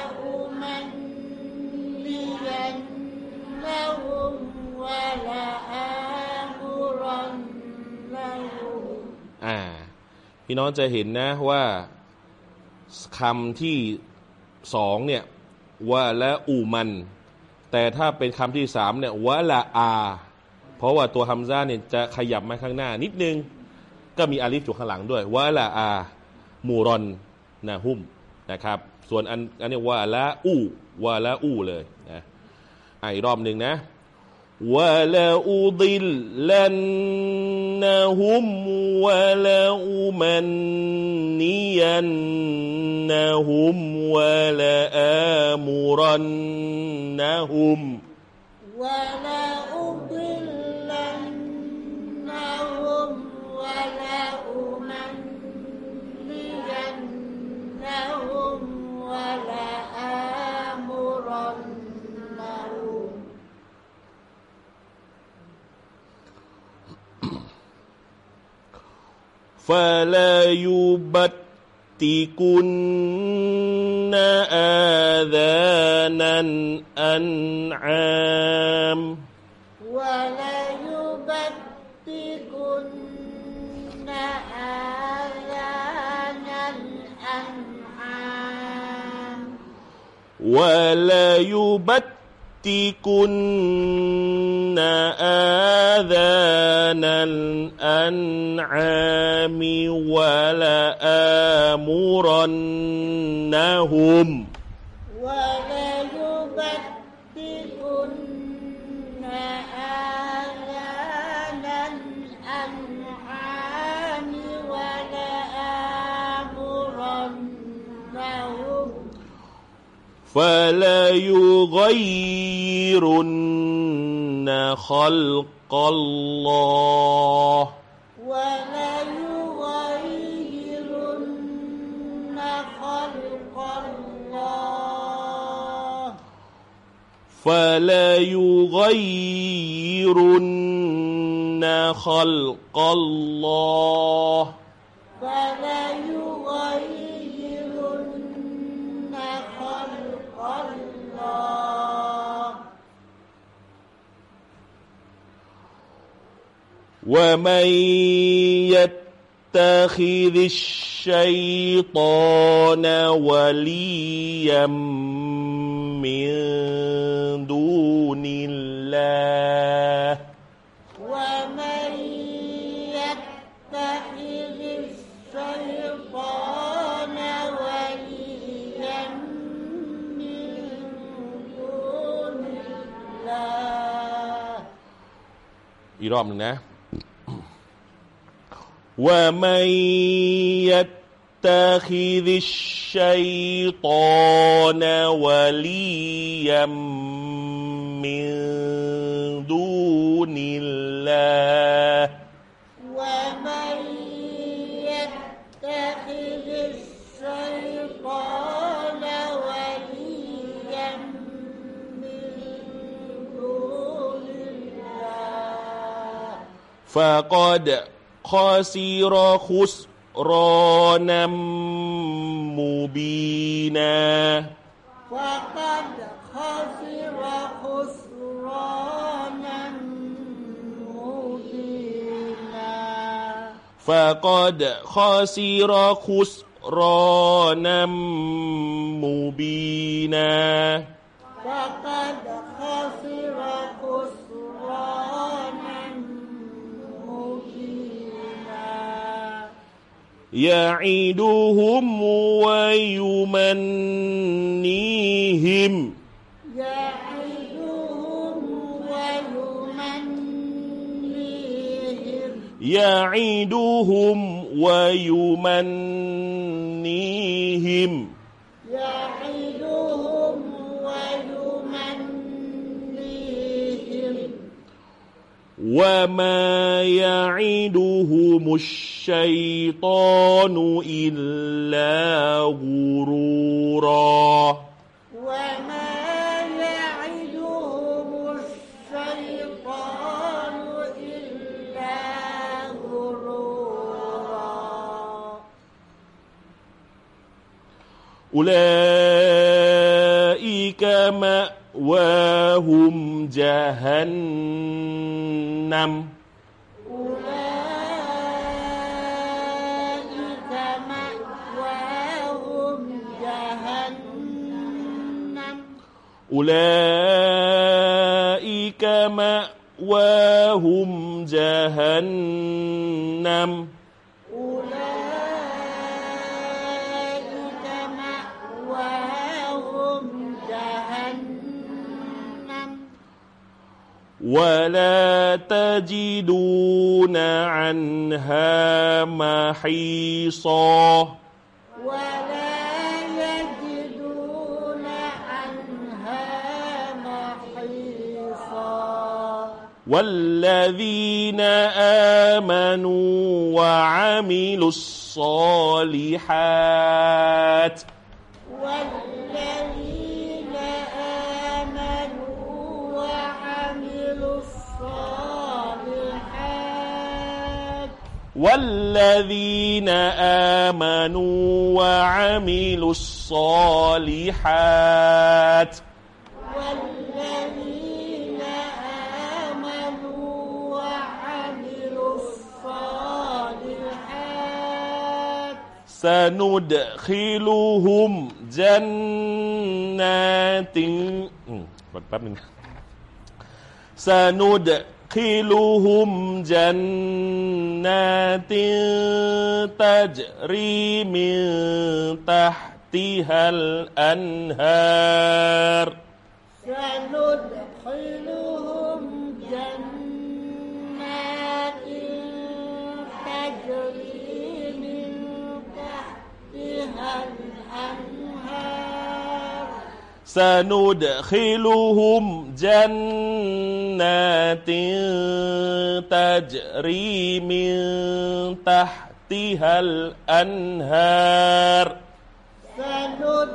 ولآمرنهم อ่า พี่น้องจะเห็นนะว่าคำที่สองเนี่ยว่าละอูมัน แต่ถ้าเป็นคำที่สามเนี่ยวะละอา เพราะว่าตัวฮัมซาเนี่ยจะขยับมาข้างหน้านิดนึง ก็มีอาลิฟอยู่ข้างหลังด้วยวะละอามูรอนนะหุ้มนะครับ ส่วนอันอันเนี้วะละอูวะละอูเลยนะอะอีกรอบหนึ่งนะ ولأضلنهم ولأمنينهم ولآمرنهم ولأضلنهم فلا يبتكن آذان الأنعام وليبتكن آذان الأنعام وليبتكن آذان الأنعام ولآمرنهم فليغيرن خلق الله وليغيرن خلق الله فليغيرن خلق الله فليغيرن ومن يتخذ الشيطان وليا من دون الله ومن يتخذ الشيطان وليا من دون الله อีกรอบหนึ่งนะ ومن يتخذ الشيطان وليا من دون الله ومن يتخذ الشيطان وليا من دون الله فقد خسر خسرانا مبينا. فقد خسر خسرانا مبينا. فقد خسر خسرانا مبينا. فقد خسر يعدهم ويمنيهم. يعدهم ويمنيهم. يعدهم ويمنيهم. وما يعدهم الشيطان إلا غرورا. وما يعدهم الشيطان إلا غرورا. أولئك مأواهم جهنم أولئك مأواهم جهنم أولئك مأواهم جهنم ولا تجدون عنها محيصا. ولا يجدون عنها محيصا. والذين آمنوا وعملوا الصالحات والذين آمنوا وعملوا الصالحات والذين آمنوا وعملوا الصالحات سندخلهم جنات อื وندخلهم جنات تجري من تحتها الأنهار سندخلهم สนุดขิลูฮุมจันนติตัจรีมินตะติฮัลอันฮาร์สนุด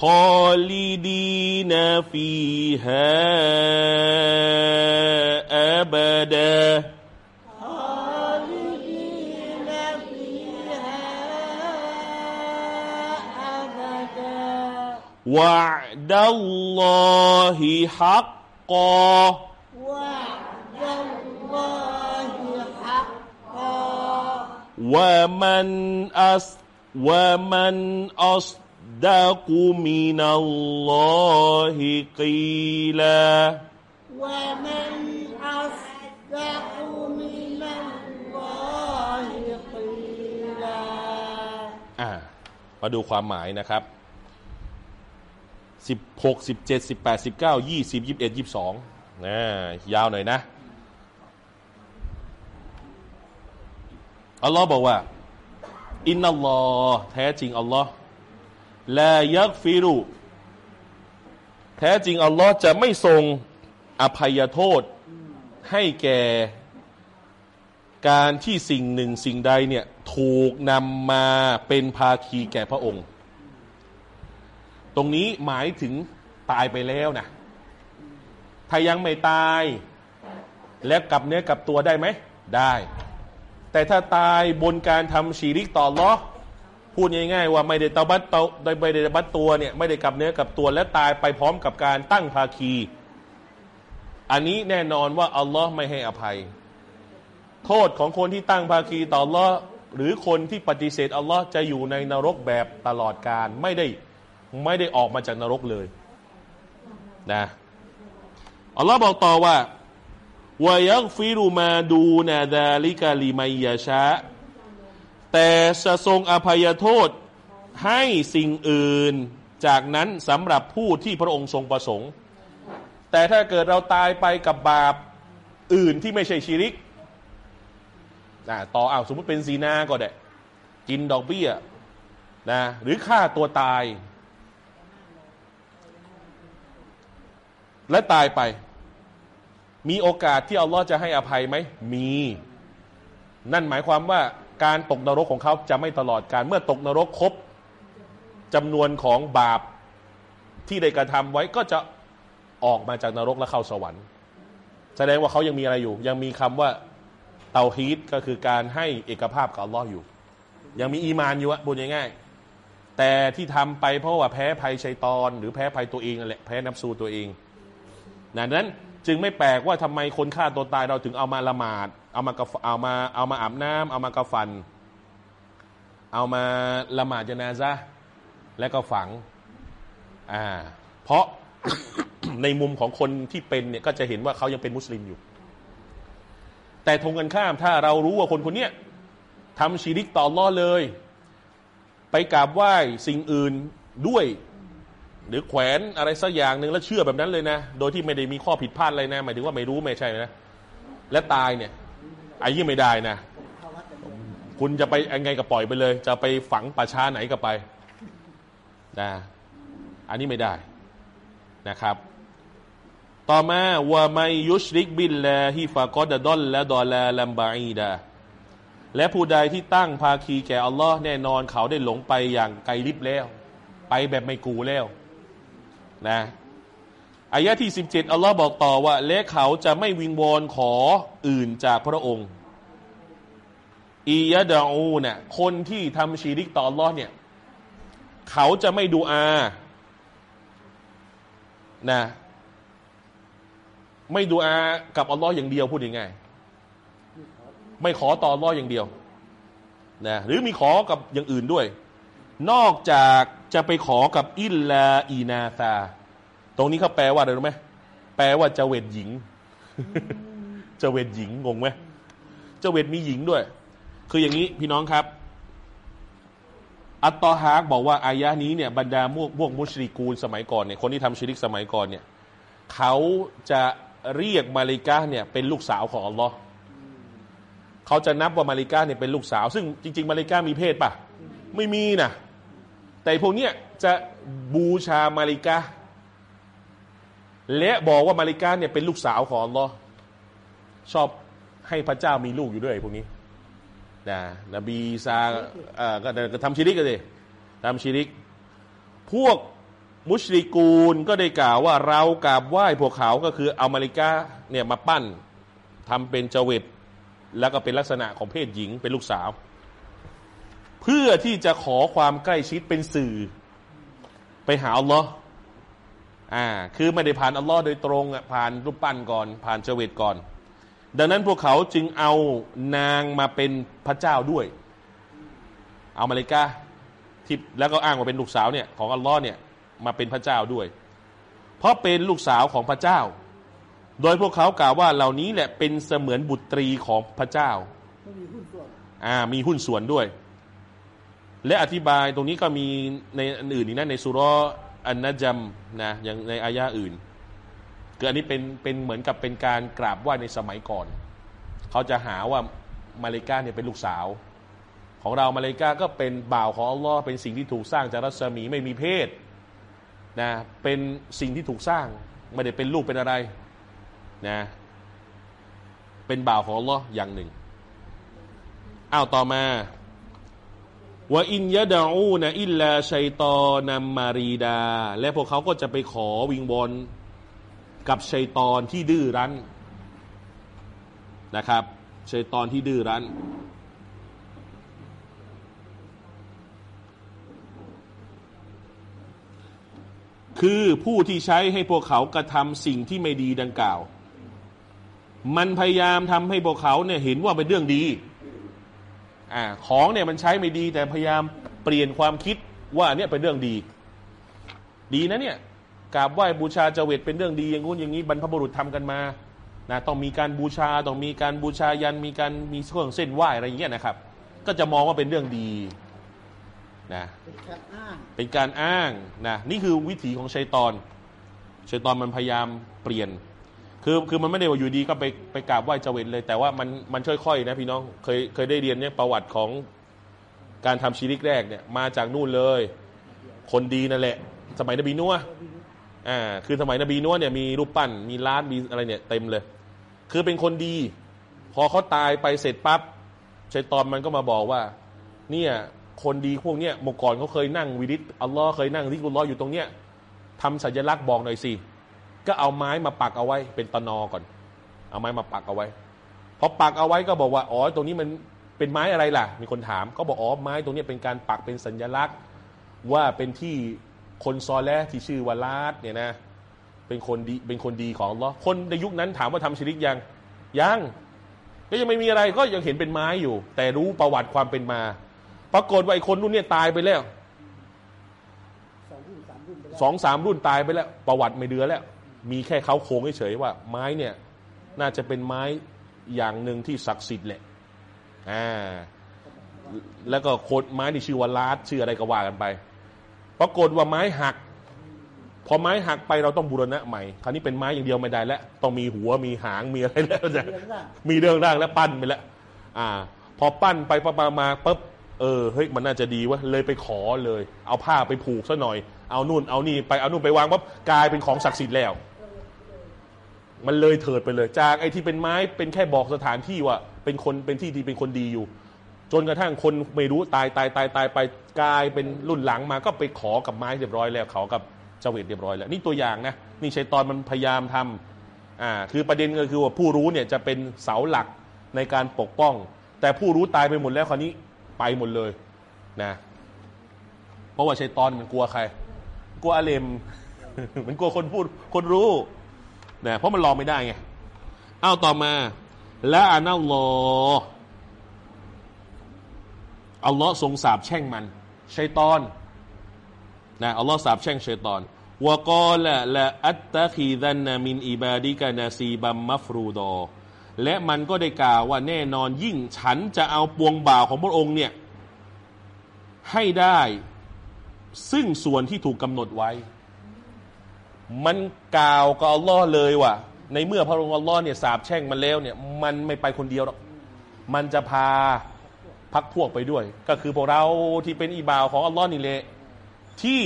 خالدين فيها أبدا. خالدين فيها أبدا. وعد الله حقا. وعد الله حقا. ومن أس ومن أصدق من الله قيلا ومن أصدق من الله قيلا อ่ามาดูความหมายนะครับ 16 17 18 19 20 21 22นะยาวหน่อยนะ อัลลอฮ์บอกว่า อินนัลลอฮ์แท้จริงอัลลอฮ์ ลายักฟิรุแท้จริง อัลลอฮ์จะไม่ทรงอภัยโทษให้แก่การที่สิ่งหนึ่งสิ่งใดเนี่ย ถูกนำมาเป็นภาคีแก่พระองค์ ตรงนี้หมายถึงตายไปแล้วนะถ้ายังไม่ตาย แล้วกลับเนื้อกลับตัวได้ไหม ได้ แต่ถ้าตายบนการทำชีริกต่ออัลลอ พูดง่ายๆว่าไม่ได้ตบัตเตาไม่ได้ตบัตตัวเนี่ยไม่ได้กลับเนื้อกลับตัวและตายไปพร้อมกับการตั้งภาคี อันนี้แน่นอนว่าอัลลอฮ์ไม่ให้อภัย โทษของคนที่ตั้งภาคีต่ออัลลอฮ์หรือคนที่ปฏิเสธอัลลอฮ์จะอยู่ในนรกแบบตลอดการไม่ได้ไม่ได้ออกมาจากนรกเลยนะอัลลอฮ์บอกต่อว่าวายักฟิรุมาดูนาดาลิกาลิมายาชะ แต่จะทรงอภัยโทษให้สิ่งอื่นจากนั้นสำหรับผู้ที่พระองค์ทรงประสงค์ แต่ถ้าเกิดเราตายไปกับบาปอื่นที่ไม่ใช่ชีริกนะต่อเอาสมมติเป็นซีนาก็ได้ กินดอกเบี้ยนะหรือฆ่าตัวตาย และตายไป มีโอกาสที่อัลลอฮ์จะให้อภัยไหม มี นั่นหมายความว่า การตกนรกของเขาจะไม่ตลอดการเมื่อตกนรกครบจำนวนของบาปที่ได้กระทำไว้ก็จะออกมาจากนรกและเข้าสวรรค์ แสดงว่าเขายังมีอะไรอยู่ ยังมีคำว่าเตาฮีตก็คือการให้เอกภาพกับอัลลอฮ์อยู่ ยังมีอีมานอยู่อะพูดง่ายๆแต่ที่ทำไปเพราะว่าแพ้ภัยชัยตอน หรือแพ้ภัยตัวเองนั่นแหละแพ้นับสูตัวเองนั้น จึงไม่แปลกว่าทำไมคนฆ่าตัวตายเราถึงเอามาละหมาด เอามากเอามาเอามาอาบน้ำเอามากระฟัน เอามาละหมาดจนาซะและก็ฝังอ่าเพราะในมุมของคนที่เป็นเนี่ยก็จะเห็นว่าเขายังเป็นมุสลิมอยู่ แต่ทงกันข้ามถ้าเรารู้ว่าคนคนนี้ทำชีริกต่อล่อเลย ไปกราบไหว้สิ่งอื่นด้วย หรือแขวนอะไรสักอย่างหนึ่งแล้วเชื่อแบบนั้นเลยนะ โดยที่ไม่ได้มีข้อผิดพลาดอะไรนะหมายถึงว่าไม่รู้ไม่ใช่นะ และตายเนี่ยไอ้ยี่ไม่ได้นะ คุณจะไปยังไงก็ปล่อยไปเลย จะไปฝังป่าช้าไหนก็ไปนะอันนี้ไม่ได้นะครับ ต่อมาว่าไมยุชริกบินลาฮิฟากอดดอลและดอลาลัมบาอีดาและผู้ใดที่ตั้งภาคีแก่อัลลอฮ์แน่นอนเขาได้หลงไปอย่างไกลลิบแล้ว ไปแบบไม่กูแล้ว นะอายะที่ 17 อัลลอฮ์บอกต่อว่า และเขาจะไม่วิงวอนขออื่นจากพระองค์อียะดาอูเนี่ยคนที่ทำชีริกต่ออัลลอฮ์เนี่ยเขาจะไม่ดูอานะไม่ดูอากับอัลลอฮ์อย่างเดียวพูดยังไงไม่ขอต่ออัลลอฮ์อย่างเดียวนะหรือมีขอกับอย่างอื่นด้วย นอกจากจะไปขอกับอิลลาอีนาซา ตรงนี้เขาแปลว่าอะไรรู้ไหมแปลว่าเจเวตหญิง เจเวตหญิงงงไหมเจเวตมีหญิงด้วย คืออย่างนี้พี่น้องครับ อัตตอฮากบอกว่าอายะนี้เนี่ยบรรดาพวกพวกมุชริกูลสมัยก่อนเนี่ยคนที่ทำชิริกสมัยก่อนเนี่ยเขาจะเรียกมาลิกาเนี่ยเป็นลูกสาวของอัลลอฮ์เขาจะนับว่ามาลิกาเนี่ยเป็นลูกสาว ซึ่งจริง ๆ มาลิกามีเพศปะไม่มีนะ แต่พวกเนี้ยจะบูชามาลิกาและบอกว่ามาลิกาเนี่ยเป็นลูกสาวของอัลลอฮ์ชอบให้พระเจ้ามีลูกอยู่ด้วยพวกนี้นะนบีซาเอ่อก็ทำชิริกกันเลยทำชิริก พวกมุชริกูลก็ได้กล่าวว่าเรากราบไหว้พวกเขาก็คือเอามาริกาเนี่ยมาปั้นทำเป็นเจวิตแล้วก็เป็นลักษณะของเพศหญิงเป็นลูกสาว เพื่อที่จะขอความใกล้ชิดเป็นสื่อ ไปหาอัลลอฮ์อ่า คือไม่ได้ผ่านอัลลอฮ์โดยตรงอะผ่านรูปปั้นก่อน ผ่านเจวิตก่อน ดังนั้นพวกเขาจึงเอานางมาเป็นพระเจ้าด้วย เอามาริกาที่แล้วก็อ้างว่าเป็นลูกสาวเนี่ยของอัลลอฮ์เนี่ยมาเป็นพระเจ้าด้วย เพราะเป็นลูกสาวของพระเจ้า โดยพวกเขากล่าวว่าเหล่านี้แหละเป็นเสมือนบุตรีของพระเจ้ามีหุ้นส่วนอ่า มีหุ้นส่วนด้วย และอธิบายตรงนี้ก็มีในอันอื่นอีกนะในสุรอันนจัมนะอย่างในอายะอื่นคืออันนี้เป็นเป็นเหมือนกับเป็นการกราบไหว้ในสมัยก่อน เขาจะหาว่ามาเลกาเนี่ยเป็นลูกสาว ของเรามาเลกาก็เป็นบ่าวของอัลลอฮ์เป็นสิ่งที่ถูกสร้างจากรัศมีไม่มีเพศนะเป็นสิ่งที่ถูกสร้าง ไม่ได้เป็นลูกเป็นอะไรนะเป็นบ่าวของอัลลอฮ์อย่างหนึ่งอ้าวต่อมา ว่าอินยะดาอูนะอิลลาชัยตอนัมมารีดา และพวกเขาก็จะไปขอวิงบอลกับชัยตอนที่ดื้อรั้นนะครับชัยตอนที่ดื้อรั้น คือผู้ที่ใช้ให้พวกเขากระทำสิ่งที่ไม่ดีดังกล่าว มันพยายามทำให้พวกเขาเนี่ยเห็นว่าเป็นเรื่องดี อ่าของเนี่ยมันใช้ไม่ดีแต่พยายามเปลี่ยนความคิดว่าเนี่ยเป็นเรื่องดี ดีนะเนี่ยกราบไหว้บูชาเจเวตเป็นเรื่องดีอย่างงู้นอย่างนี้บรรพบุรุษทำกันมานะต้องมีการบูชาต้องมีการบูชายันมีการมีเครื่องเส้นไหว้อะไรอย่างเงี้ยนะครับ ก็จะมองว่าเป็นเรื่องดีนะเป็นการอ้างเป็นการอ้างนะนี่คือวิถีของชัยตอนชัยตอนมันพยายามเปลี่ยน คือคือมันไม่ได้ว่าอยู่ดีก็ไปไปกราบไหว้เจเวตเลย แต่ว่ามันมันค่อยๆนะพี่น้องเคยเคยได้เรียนเนี่ยประวัติของการทำชีริกแรกเนี่ยมาจากนู่นเลย คนดีนั่นแหละ สมัยนบีนัวอ่าคือสมัยนบีนัวเนี่ยมีรูปปั้นมีร้านมีอะไรเนี่ยเต็มเลย คือเป็นคนดี พอเขาตายไปเสร็จปั๊บชัยตอนมันก็มาบอกว่า เนี่ยคนดีพวกเนี้ยเมื่อก่อนเขาเคยนั่งวิริตอัลลอฮ์เคยนั่งที่กุลลอฮ์อยู่ตรงเนี้ยทำสัญลักษณ์บอกหน่อยสิ ก็เอาไม้มาปักเอาไว้ เป็นตะนอก่อน เอาไม้มาปักเอาไว้พอปักเอาไว้ก็บอกว่าอ๋อตรงนี้มันเป็นไม้อะไรล่ะ มีคนถามก็บอกอ๋อไม้ตรงนี้เป็นการปักเป็นสัญลักษณ์ ว่าเป็นที่คนซอแลที่ชื่อวาลาดเนี่ยนะเป็นคนดีเป็นคนดีของอัลลอฮ์คนในยุคนั้นถามว่าทำชิริกยังยังก็ยังไม่มีอะไรก็ยังเห็นเป็นไม้อยู่ แต่รู้ประวัติความเป็นมา ปรากฏว่าไอ้คนรุ่นเนี้ยตายไปแล้วสองสามรุ่นตายไปแล้ว ประวัติไม่เดือแล้ว มีแค่เขาโครงเฉยๆว่า ไม้เนี่ยน่าจะเป็นไม้อย่างหนึ่งที่ศักดิ์สิทธิ์แหละอ่าแล้วก็โคดไม้ที่ชื่อว่าลาดชื่ออะไรก็ว่ากันไปปรากฏว่าไม้หัก พอไม้หักไปเราต้องบูรณะใหม่คราวนี้เป็นไม้อย่างเดียวไม่ได้แล้วต้องมีหัวมีหางมีอะไรแล้วจะมีเรื่องร่างแล้วปั้นไปแล้วอ่า พอปั้นไปปมามาปุ๊บเออเฮ้ยมันน่าจะดีวะเลยไปขอเลย เอาผ้าไปผูกซะหน่อยเอานู่นเอานี่ไปเอานู่นไปวางปั๊บกลายเป็นของศักดิ์สิทธิ์แล้ว มันเลยเถิดไปเลย จากไอ้ที่เป็นไม้เป็นแค่บอกสถานที่ว่า เป็นคนเป็นที่ที่เป็นคนดีอยู่ จนกระทั่งคนไม่รู้ตายตายตายตายไปกลายเป็นรุ่นหลังมาก็ไปขอกับไม้เรียบร้อยแล้วเขากับเจาเวตเรียบร้อยแล้วนี่ตัวอย่างนะนี่ชัยตอนมันพยายามทำอ่าคือประเด็นก็คือว่าผู้รู้เนี่ยจะเป็นเสาหลักในการปกป้อง แต่ผู้รู้ตายไปหมดแล้วคราวนี้ไปหมดเลยนะเพราะว่าชัยตอนมันกลัวใคร กลัวอาเลมมันกลัวคนพูดคนรู้ นะเพราะมันรอไม่ได้ไงเอาต่อมาและอานัลลออัลลอฮ์ทรงสาบแช่งมันชัยตอนนะอัลลอฮ์สาบแช่งชัยตอนวกอละละอัตตะคีดันนามินอิบาดิกานาซีบัมมัฟรูดอ และมันก็ได้กล่าวว่าแน่นอนยิ่งฉันจะเอาปวงบ่าวของพระองค์เนี่ยให้ได้ซึ่งส่วนที่ถูกกำหนดไว้ มันกล่าวกับอัลลอฮ์เลยว่า ในเมื่อพระองค์อัลลอฮ์เนี่ยสาบแช่งมันแล้วเนี่ยมันไม่ไปคนเดียวหรอกมันจะพาพักพวกไปด้วย ก็คือพวกเราที่เป็นอีบ่าวของอัลลอฮ์นี่แหละที่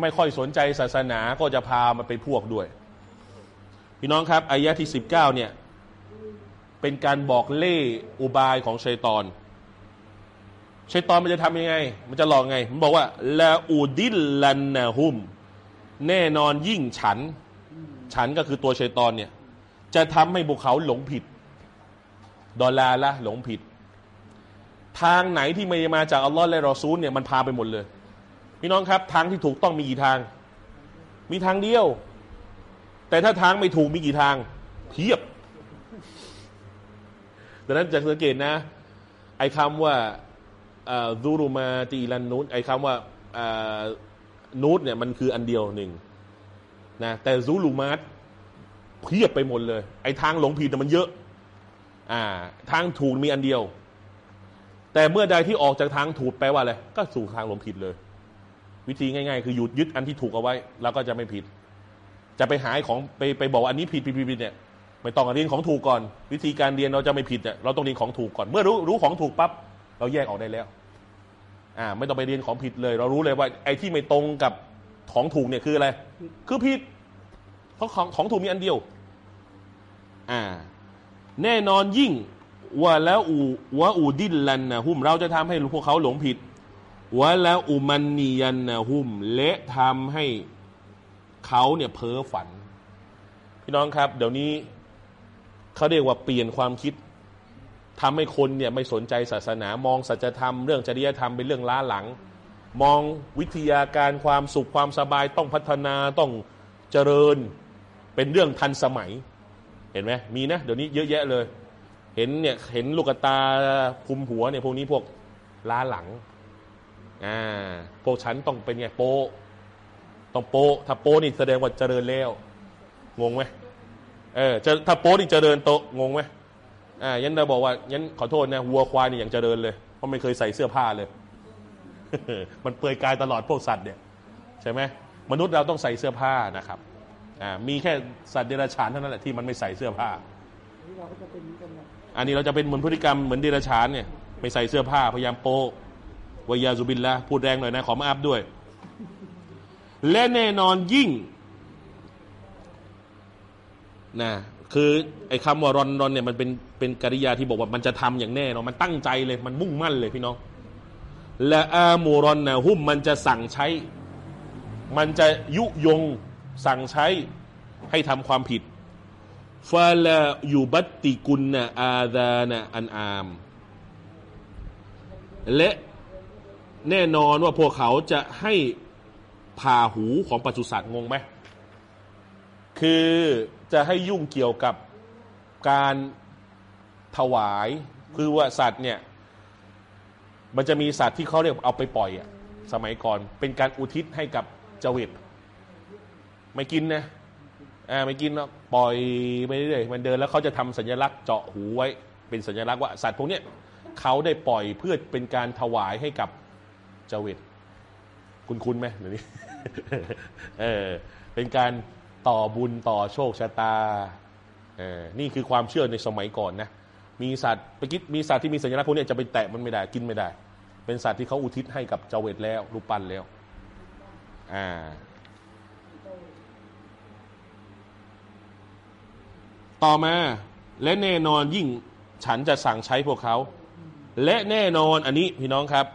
ไม่ค่อยสนใจศาสนาก็จะพามาเป็นพวกด้วย พี่น้องครับอายะที่สิบเก้าเนี่ยเป็นการบอกเล่อุบายของชัยตอนชัยตอนมันจะทำยังไง มันจะหลอกไง มันบอกว่าละอูดิลลันนะฮุม แน่นอนยิ่งฉัน ฉันก็คือตัวชัยตอนเนี่ย จะทำให้บุคเขาหลงผิด ดอลลาร์ละหลงผิด ทางไหนที่ไม่มาจากอัลลอฮ์และรอซูลเนี่ยมันพาไปหมดเลย พี่น้องครับ ทางที่ถูกต้องมีกี่ทาง มีทางเดียว แต่ถ้าทางไม่ถูกมีกี่ทาง เพียบดังนั้นจะสังเกตนะ ไอ้คำว่าซูรุมาตีลันนูตไอ้คำว่า นูตเนี่ยมันคืออันเดียวหนึ่งนะแต่ซูรุมาตเพียบไปหมดเลย ไอ้ทางหลงผิดน่มันเยอะ อ่า ทางถูกมีอันเดียว แต่เมื่อใดที่ออกจากทางถูกแปลว่าอะไรก็สู่ทางหลงผิดเลย วิธีง่าย ๆ คือหยุดยึดอันที่ถูกเอาไว้ แล้วก็จะไม่ผิด จะไปหาของไปไปบอกว่าอันนี้ผิดผิดผิดผิดเนี่ยไม่ต้องเรียนของถูกก่อน วิธีการเรียนเราจะไม่ผิดเนี่ยเราต้องเรียนของถูกก่อน เมื่อรู้รู้ของถูกปั๊บเราแยกออกได้แล้ว อ่าไม่ต้องไปเรียนของผิดเลย เรารู้เลยว่าไอ้ที่ไม่ตรงกับของถูกเนี่ยคืออะไร คือผิดเพราะของของถูกมีอันเดียว อ่า แน่นอนยิ่งว่าแล้วอูว่าอูดินลันนะหุม เราจะทำให้พวกเขาหลงผิดว่าแล้วอุมันนียันนะหุม และทำให้เขาเนี่ยเพ้อฝัน พี่น้องครับ เดี๋ยวนี้เขาเรียกว่าเปลี่ยนความคิด ทำให้คนเนี่ยไม่สนใจศาสนามองสัจธรรมเรื่องจริยธรรมเป็นเรื่องล้าหลัง มองวิทยาการความสุขความสบายต้องพัฒนาต้องเจริญเป็นเรื่องทันสมัย เห็นไหมมีนะเดี๋ยวนี้เยอะแยะเลย เห็นเนี่ยเห็นลูกตาคุมหัวเนี่ยพวกนี้พวกล้าหลังอ่าพวกฉันต้องเป็นไงโปต้องโปถ้าโปนี่แสดงว่าเจริญแล้วงงไหมเออถ้าโปนี่เจริญโตงงไหม อ่ายันเราบอกว่ายันขอโทษนะวัวควายนี่อย่างเจริญเลย เพราะไม่เคยใส่เสื้อผ้าเลย มันเปลือยกายตลอดพวกสัตว์เนี่ยใช่ไหมมนุษย์เราต้องใส่เสื้อผ้านะครับอ่ามีแค่สัตว์เดรัจฉานเท่านั้นแหละที่มันไม่ใส่เสื้อผ้านี่เราก็จะเป็นกันหมดอันนี้เราจะเป็นเหมือนพฤติกรรมเหมือนเดรัจฉานเนี่ยไม่ใส่เสื้อผ้าพยายามโป๊วายาซุบินละพูดแรงหน่อยนะขอมาอัพด้วย และแน่นอนยิ่งนะ คือไอ้คำว่ารอนรอนเนี่ยมันเป็นเป็นกริยาที่บอกว่ามันจะทำอย่างแน่นอนมันตั้งใจเลยมันมุ่งมั่นเลยพี่น้องและอามูรอนนะหุ้มมันจะสั่งใช้ มันจะยุยงสั่งใช้ให้ทำความผิดฟาลายูบัตติกุนนะอาดานะอันอาม และแน่นอนว่าพวกเขาจะให้ผ่าหูของปศุสัตว์งงไหมคือ จะให้ยุ่งเกี่ยวกับการถวายคือว่าสัตว์เนี่ยมันจะมีสัตว์ที่เขาเรียกเอาไปปล่อยอะสมัยก่อนเป็นการอุทิศให้กับเจวิตไม่กินนะอ่าไม่กินเนาะปล่อยไปเรื่อยมันเดินแล้วเขาจะทำสัญลักษณ์เจาะหูไว้ เป็นสัญลักษณ์ว่าสัตว์พวกเนี้ยเขาได้ปล่อยเพื่อเป็นการถวายให้กับเจวิตคุณคุณไหมเดี๋ยวนี้เออเป็นการ ต่อบุญต่อโชคชะตาเออนี่คือความเชื่อในสมัยก่อนนะมีสัตว์ไปคิดมีสัตว์ที่มีสัญลักษณ์พวกนี้จะไปแตะมันไม่ได้กินไม่ได้ เป็นสัตว์ที่เขาอุทิศให้กับเจวิตแล้วรูปปั้นแล้วอ่าต่อมาและแน่นอนยิ่งฉันจะสั่งใช้พวกเขา และแน่นอนอันนี้พี่น้องครับ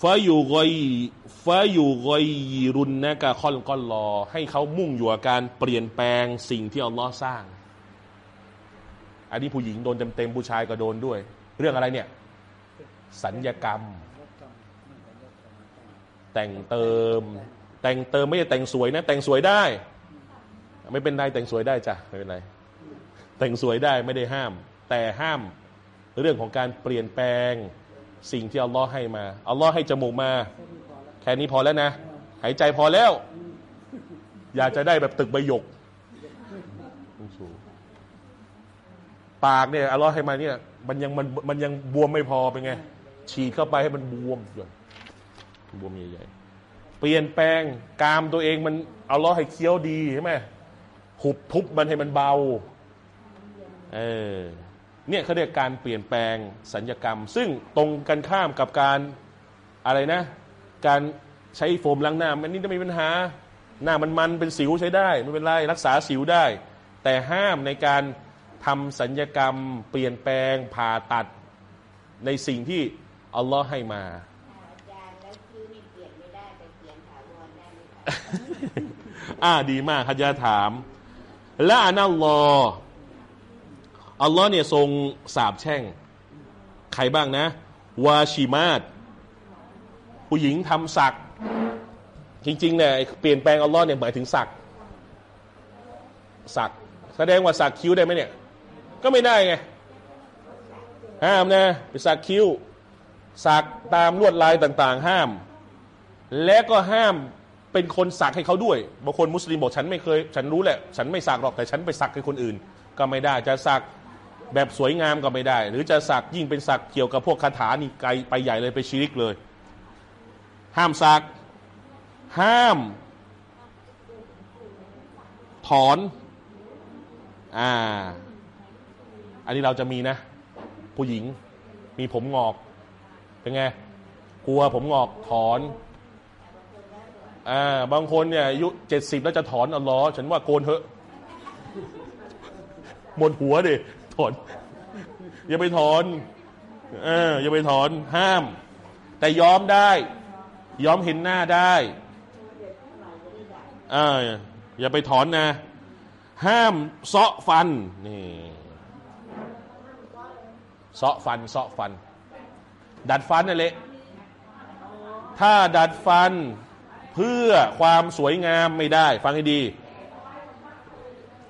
ฟาอยู่กอยฟาอยู่กอยรุนนะกะค่อนก้อนรอ ให้เขามุ่งอยู่กับการเปลี่ยนแปลงสิ่งที่อัลลอฮ์สร้าง อันนี้ผู้หญิงโดนเต็มๆผู้ชายก็โดนด้วย เรื่องอะไรเนี่ย สัญญกรรม แต่งเติม แต่งเติมไม่ใช่แต่งสวยนะ แต่งสวยได้ ไม่เป็นไรแต่งสวยได้จ้ะไม่เป็นไรแต่งสวยได้ไม่ได้ห้าม แต่ห้ามเรื่องของการเปลี่ยนแปลง สิ่งที่อัลลอฮ์ให้มาอัลลอฮ์ให้จมูกมา แค่นี้พอแล้วนะ หายใจพอแล้ว อยากจะได้แบบตึกใบหยกปากเนี่ยอัลลอฮ์ให้มาเนี่ยมันยังมันมันยังบวมไม่พอเป็นไง ฉีดเข้าไปให้มันบวมหย่อนบวมใหญ่ๆเปลี่ยนแปลงกามตัวเองมันอัลลอฮ์ให้เคี้ยวดีใช่ไหมหุบทุบมันให้มันเบา เออ เนี่ยเขาเรียกการเปลี่ยนแปลงสัญญกรรม ซึ่งตรงกันข้ามกับการอะไรนะ การใช้โฟมล้างหน้ามันนี่จะมีปัญหา หน้ามันมันเป็นสิวใช้ได้ไม่เป็นไรรักษาสิวได้ แต่ห้ามในการทำสัญญกรรม เปลี่ยนแปลงผ่าตัดในสิ่งที่อัลลอฮ์ให้มาอาจารย์แล้วคิ้วนี่เปลี่ยนไม่ได้แต่เปลี่ยนถาดีมากฮัจญาถามและอานัลลอฮ์ อัลลอฮ์เนี่ยทรงสาบแช่ง ใครบ้างนะ วาชิมาตผู้หญิงทำสักจริงๆเนี่ยเปลี่ยนแปลงอัลลอฮ์เนี่ยหมายถึงสักสักแสดงว่าสักคิ้วได้ไหมเนี่ย ก็ไม่ได้ไง ห้ามนะไปสักคิ้ว สักตามลวดลายต่างๆ ห้าม และก็ห้ามเป็นคนสักให้เขาด้วยบางคนมุสลิมบอกฉันไม่เคย ฉันรู้แหละ ฉันไม่สักหรอกแต่ฉันไปสักให้คนอื่น ก็ไม่ได้จะสัก แบบสวยงามก็ไม่ได้ หรือจะสักยิ่งเป็นสักเกี่ยวกับพวกคาถานี่ไกลไปใหญ่เลยไปชิริกเลย ห้ามสัก ห้าม ถอนอ่า อันนี้เราจะมีนะ ผู้หญิงมีผมงอก เป็นไง กลัวผมงอกถอนอ่าบางคนเนี่ยอายุเจ็ดสิบแล้วจะถอนอัลลอฉันว่าโกนเถอะหมดหัวดิ ถอนอย่าไปถอนเอออย่าไปถอนห้าม แต่ยอมได้ ยอมเห็นหน้าได้อ่าอย่าไปถอนนะ ห้ามเซาะฟันนี่เซาะฟันเซาะฟัน ดัดฟันนั่นแหละถ้าดัดฟันเพื่อความสวยงามไม่ได้ ฟังให้ดี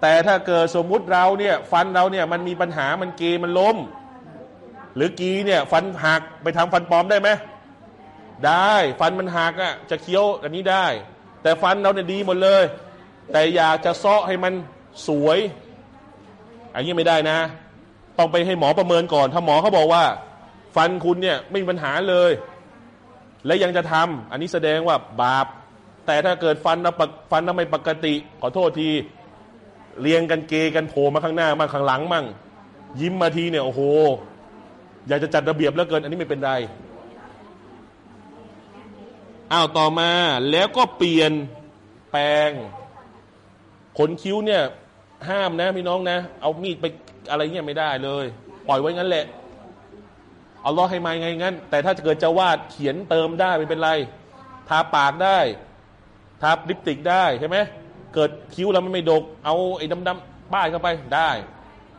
แต่ถ้าเกิดสมมุติเราเนี่ยฟันเราเนี่ยมันมีปัญหามันเกมันล้ม หรือกีเนี่ยฟันหักไปทำฟันปลอมได้ไหมได้ฟันมันหักอะ่ะจะเคี้ยวอันนี้ได้ แต่ฟันเราเนี่ยดีหมดเลย แต่อยากจะเซาะให้มันสวยอันนี้ไม่ได้นะ ต้องไปให้หมอประเมินก่อน ถ้าหมอเขาบอกว่า ฟันคุณเนี่ยไม่มีปัญหาเลย และยังจะทำอันนี้แสดงว่าบาป แต่ถ้าเกิดฟันเราปกฟันเราไม่ปกติ ขอโทษที เรียงกันเกกันโผล่มาข้างหน้ามั่งข้างหลังมั่งยิ้มมาทีเนี่ยโอ้โห อยากจะจัดระเบียบแล้วเกิน อันนี้ไม่เป็นไรอ้าวต่อมาแล้วก็เปลี่ยนแปลงขนคิ้วเนี่ย ห้ามนะพี่น้องนะ เอามีดไปอะไรเงี้ยไม่ได้เลย ปล่อยไว้งั้นแหละเอาล้อให้มาไงงั้น แต่ถ้าเกิดจะวาดเขียนเติมได้ไม่เป็นไร ทาปากได้ ทาลิปสติกได้ใช่ไหม เกิดคิ้วเราไม่ดก เอาไอ้ดำๆป้ายเข้าไปได้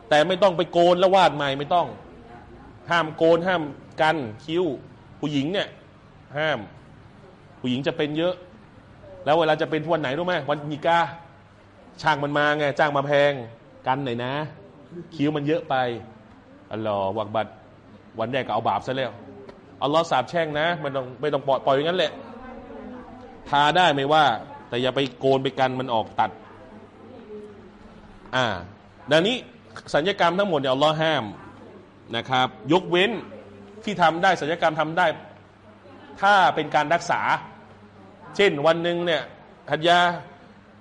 แต่ไม่ต้องไปโกนแล้ววาดใหม่ไม่ต้อง ห้ามโกนห้ามกันคิ้ว ผู้หญิงเนี่ย ห้าม ผู้หญิงจะเป็นเยอะ แล้วเวลาจะเป็นวันไหนรู้ไหมวันมีกาช่างมันมาไงจ้างมาแพงกันหน่อยนะ คิ้วมันเยอะไปอัลลอฮ์วักบัดวันแรกก็เอาบาปซะแล้วอัลลอฮ์สาบแช่งนะไม่ต้องไม่ต้องปล่อยปล่อยอย่างนั้นแหละทาได้ไม่ว่า แต่อย่าไปโกนไปกันมันออกตัด อ่า ดังนี้สัญญกรรมทั้งหมดเนี่ยอัลลอฮ์ห้ามนะครับ ยกเว้นที่ทำได้สัญญกรรมทำได้ ถ้าเป็นการรักษา เช่นวันหนึ่งเนี่ยทัญญา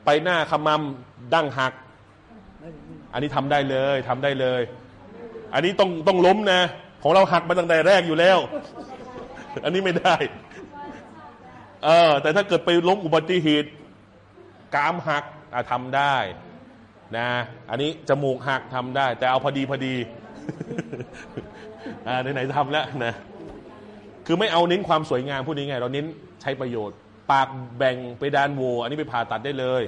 ไปหน้าขมำดั้งหัก อันนี้ทำได้เลยทำได้เลย อันนี้ต้องต้องล้มนะ ของเราหักมาตั้งแต่แรกอยู่แล้ว อันนี้ไม่ได้เออแต่ถ้าเกิดไปล้มอุบัติเหตุ กามหักอะทำได้นะอันนี้จมูกหักทำได้ แต่เอาพอดีพอดีอ่าไหนๆทำแล้วนะคือไม่เอาเน้นความสวยงามพูดง่ายๆเราเน้นใช้ประโยชน์ ปากแบ่งไปด้านโวอันนี้ไปผ่าตัดได้เลย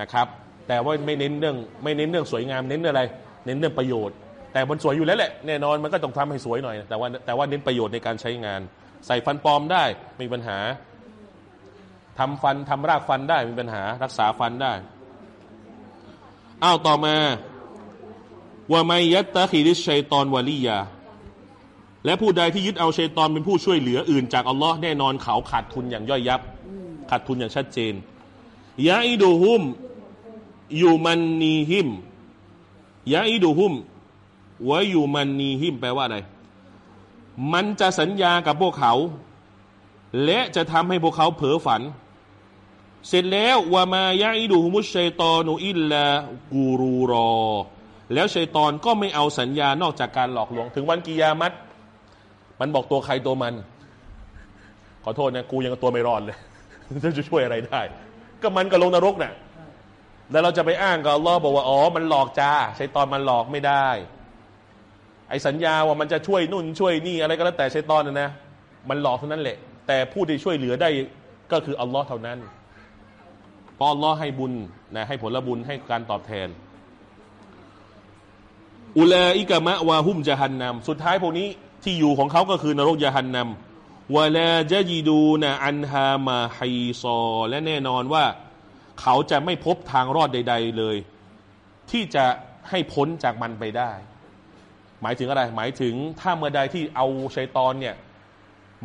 นะครับ แต่ว่าไม่เน้นเรื่องไม่เน้นเรื่องสวยงามเน้นอะไร เน้นเรื่องประโยชน์ แต่มันสวยอยู่แล้วแหละแน่นอนมันก็ต้องทำให้สวยหน่อย แต่ว่าแต่ว่าเน้นประโยชน์ในการใช้งาน ใส่ฟันปลอมได้ไม่มีปัญหา ทำฟันทำรากฟันได้ไม่มีปัญหา รักษาฟันได้อ้าวต่อมาว่าไมยัตตะคีริชัยตอนวาลียา และผู้ใดที่ยึดเอาชัยตอนเป็นผู้ช่วยเหลืออื่นจากอัลลอฮ์แน่นอนเขาขาดทุนอย่างย่อยยับ ขาดทุนอย่างชัดเจนยาอิดูฮุมยูมันนีฮิมยาอิดูฮุมวะยูมันนีฮิมแปลว่าอะไร มันจะสัญญากับพวกเขา และจะทำให้พวกเขาเผลอฝัน เสร็จแล้ววามายาอิดูฮุมุชัยตอนูอิลลากูรูรอ แล้วชัยตอนก็ไม่เอาสัญญานอกจากการหลอกลวง ถึงวันกิยามัตมันบอกตัวใครตัวมัน ขอโทษนะ กูยังตัวไม่รอดเลยจะช่วยอะไรได้ ก็มันก็ลงนรกน่ะแล้วเราจะไปอ้างกับอัลลอฮ์บอกว่าอ๋อมันหลอกจ้าชัยตอนมันหลอกไม่ได้ ไอ้สัญญาว่ามันจะช่วยนู่นช่วยนี่อะไรก็แล้วแต่ชัยตอนนะนะมันหลอกเท่านั้นแหละ แต่ผู้ที่ช่วยเหลือได้ก็คืออัลลอฮ์เท่านั้น เพราะอัลลอฮ์ให้บุญนะให้ผลบุญให้การตอบแทน อุลาอิกะมะวาหุมจะหันนำสุดท้ายพวกนี้ที่อยู่ของเขาก็คือนรกยะหันนำวะลาจะยีดูนะอันฮามาไฮซอ และแน่นอนว่า เขาจะไม่พบทางรอดใด ๆเลย ที่จะให้พ้นจากมันไปได้ หมายถึงอะไร หมายถึงถ้าเมื่อใดที่เอาชัยตอนเนี่ย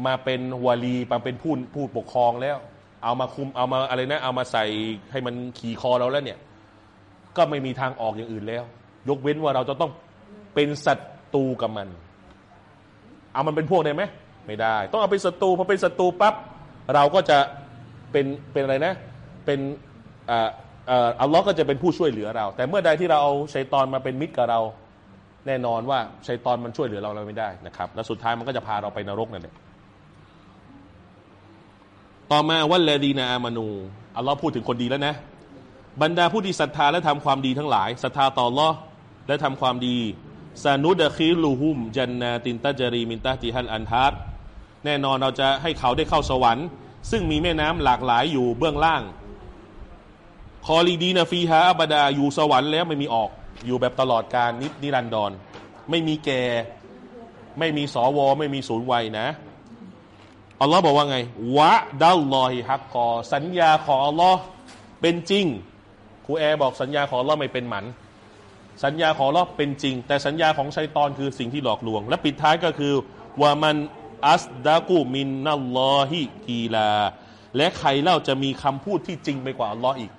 มาเป็นวาลีมาเป็นผู้ผู้ปกครองแล้ว เอามาคุมเอามาอะไรนะ เอามาใส่ให้มันขี่คอเราแล้วเนี่ย ก็ไม่มีทางออกอย่างอื่นแล้ว ยกเว้นว่าเราจะต้องเป็นศัตรูกับมัน เอามันเป็นพวกได้ไหมไม่ได้ ต้องเอาเป็นศัตรูพอเป็นศัตรูปั๊บเราก็จะเป็นเป็นอะไรนะ เป็นอ่าอัลลอฮ์ก็จะเป็นผู้ช่วยเหลือเรา แต่เมื่อใดที่เราเอาชัยตอนมาเป็นมิตรกับเรา แน่นอนว่าชัยตอนมันช่วยเหลือเราเราไม่ได้นะครับ แล้วสุดท้ายมันก็จะพาเราไปนรกนั่นแหละ ต่อมาوالذين آمنوا อัลลอฮ์พูดถึงคนดีแล้วนะ บรรดาผู้ที่ศรัทธาและทำความดีทั้งหลายศรัทธาต่ออัลลอฮ์และทำความดีسندخلهم جنات تجري من تحتها الأنهار แน่นอนเราจะให้เขาได้เข้าสวรรค์ ซึ่งมีแม่น้ำหลากหลายอยู่เบื้องล่าง خالدين فيها أبدا อยู่สวรรค์แล้วไม่มีออกอยู่แบบตลอดกาลนินิรันดร ไม่มีแก่ ไม่มีสวไม่มีศูนย์วัยนะ อัลลอฮ์บอกว่าไงوعد الله حقا สัญญาของอัลลอฮ์เป็นจริงครูแอร์บอกสัญญาของอัลลอฮ์ไม่เป็นหมัน สัญญาของอัลลอฮ์เป็นจริง แต่สัญญาของชัยตอนคือสิ่งที่หลอกลวง และปิดท้ายก็คือว่า من أصدق من اللهกีลา และใครเล่าจะมีคำพูดที่จริงไปกว่าอัลลอฮ์อีก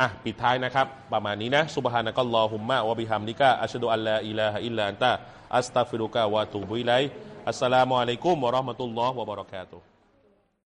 อะปิดท้ายนะครับ ประมาณนี้นะซุบฮานะกัลลอฮุมมะวะบิฮัมดิกะอัชฮะดุอัลลาอิลาฮะอิลลันตะอัสตัฟิรุกะวะตูบุอิลัย อัสสลามุอะลัยกุมวะเราะห์มะตุลลอฮ์วะบะเราะกาตุฮ์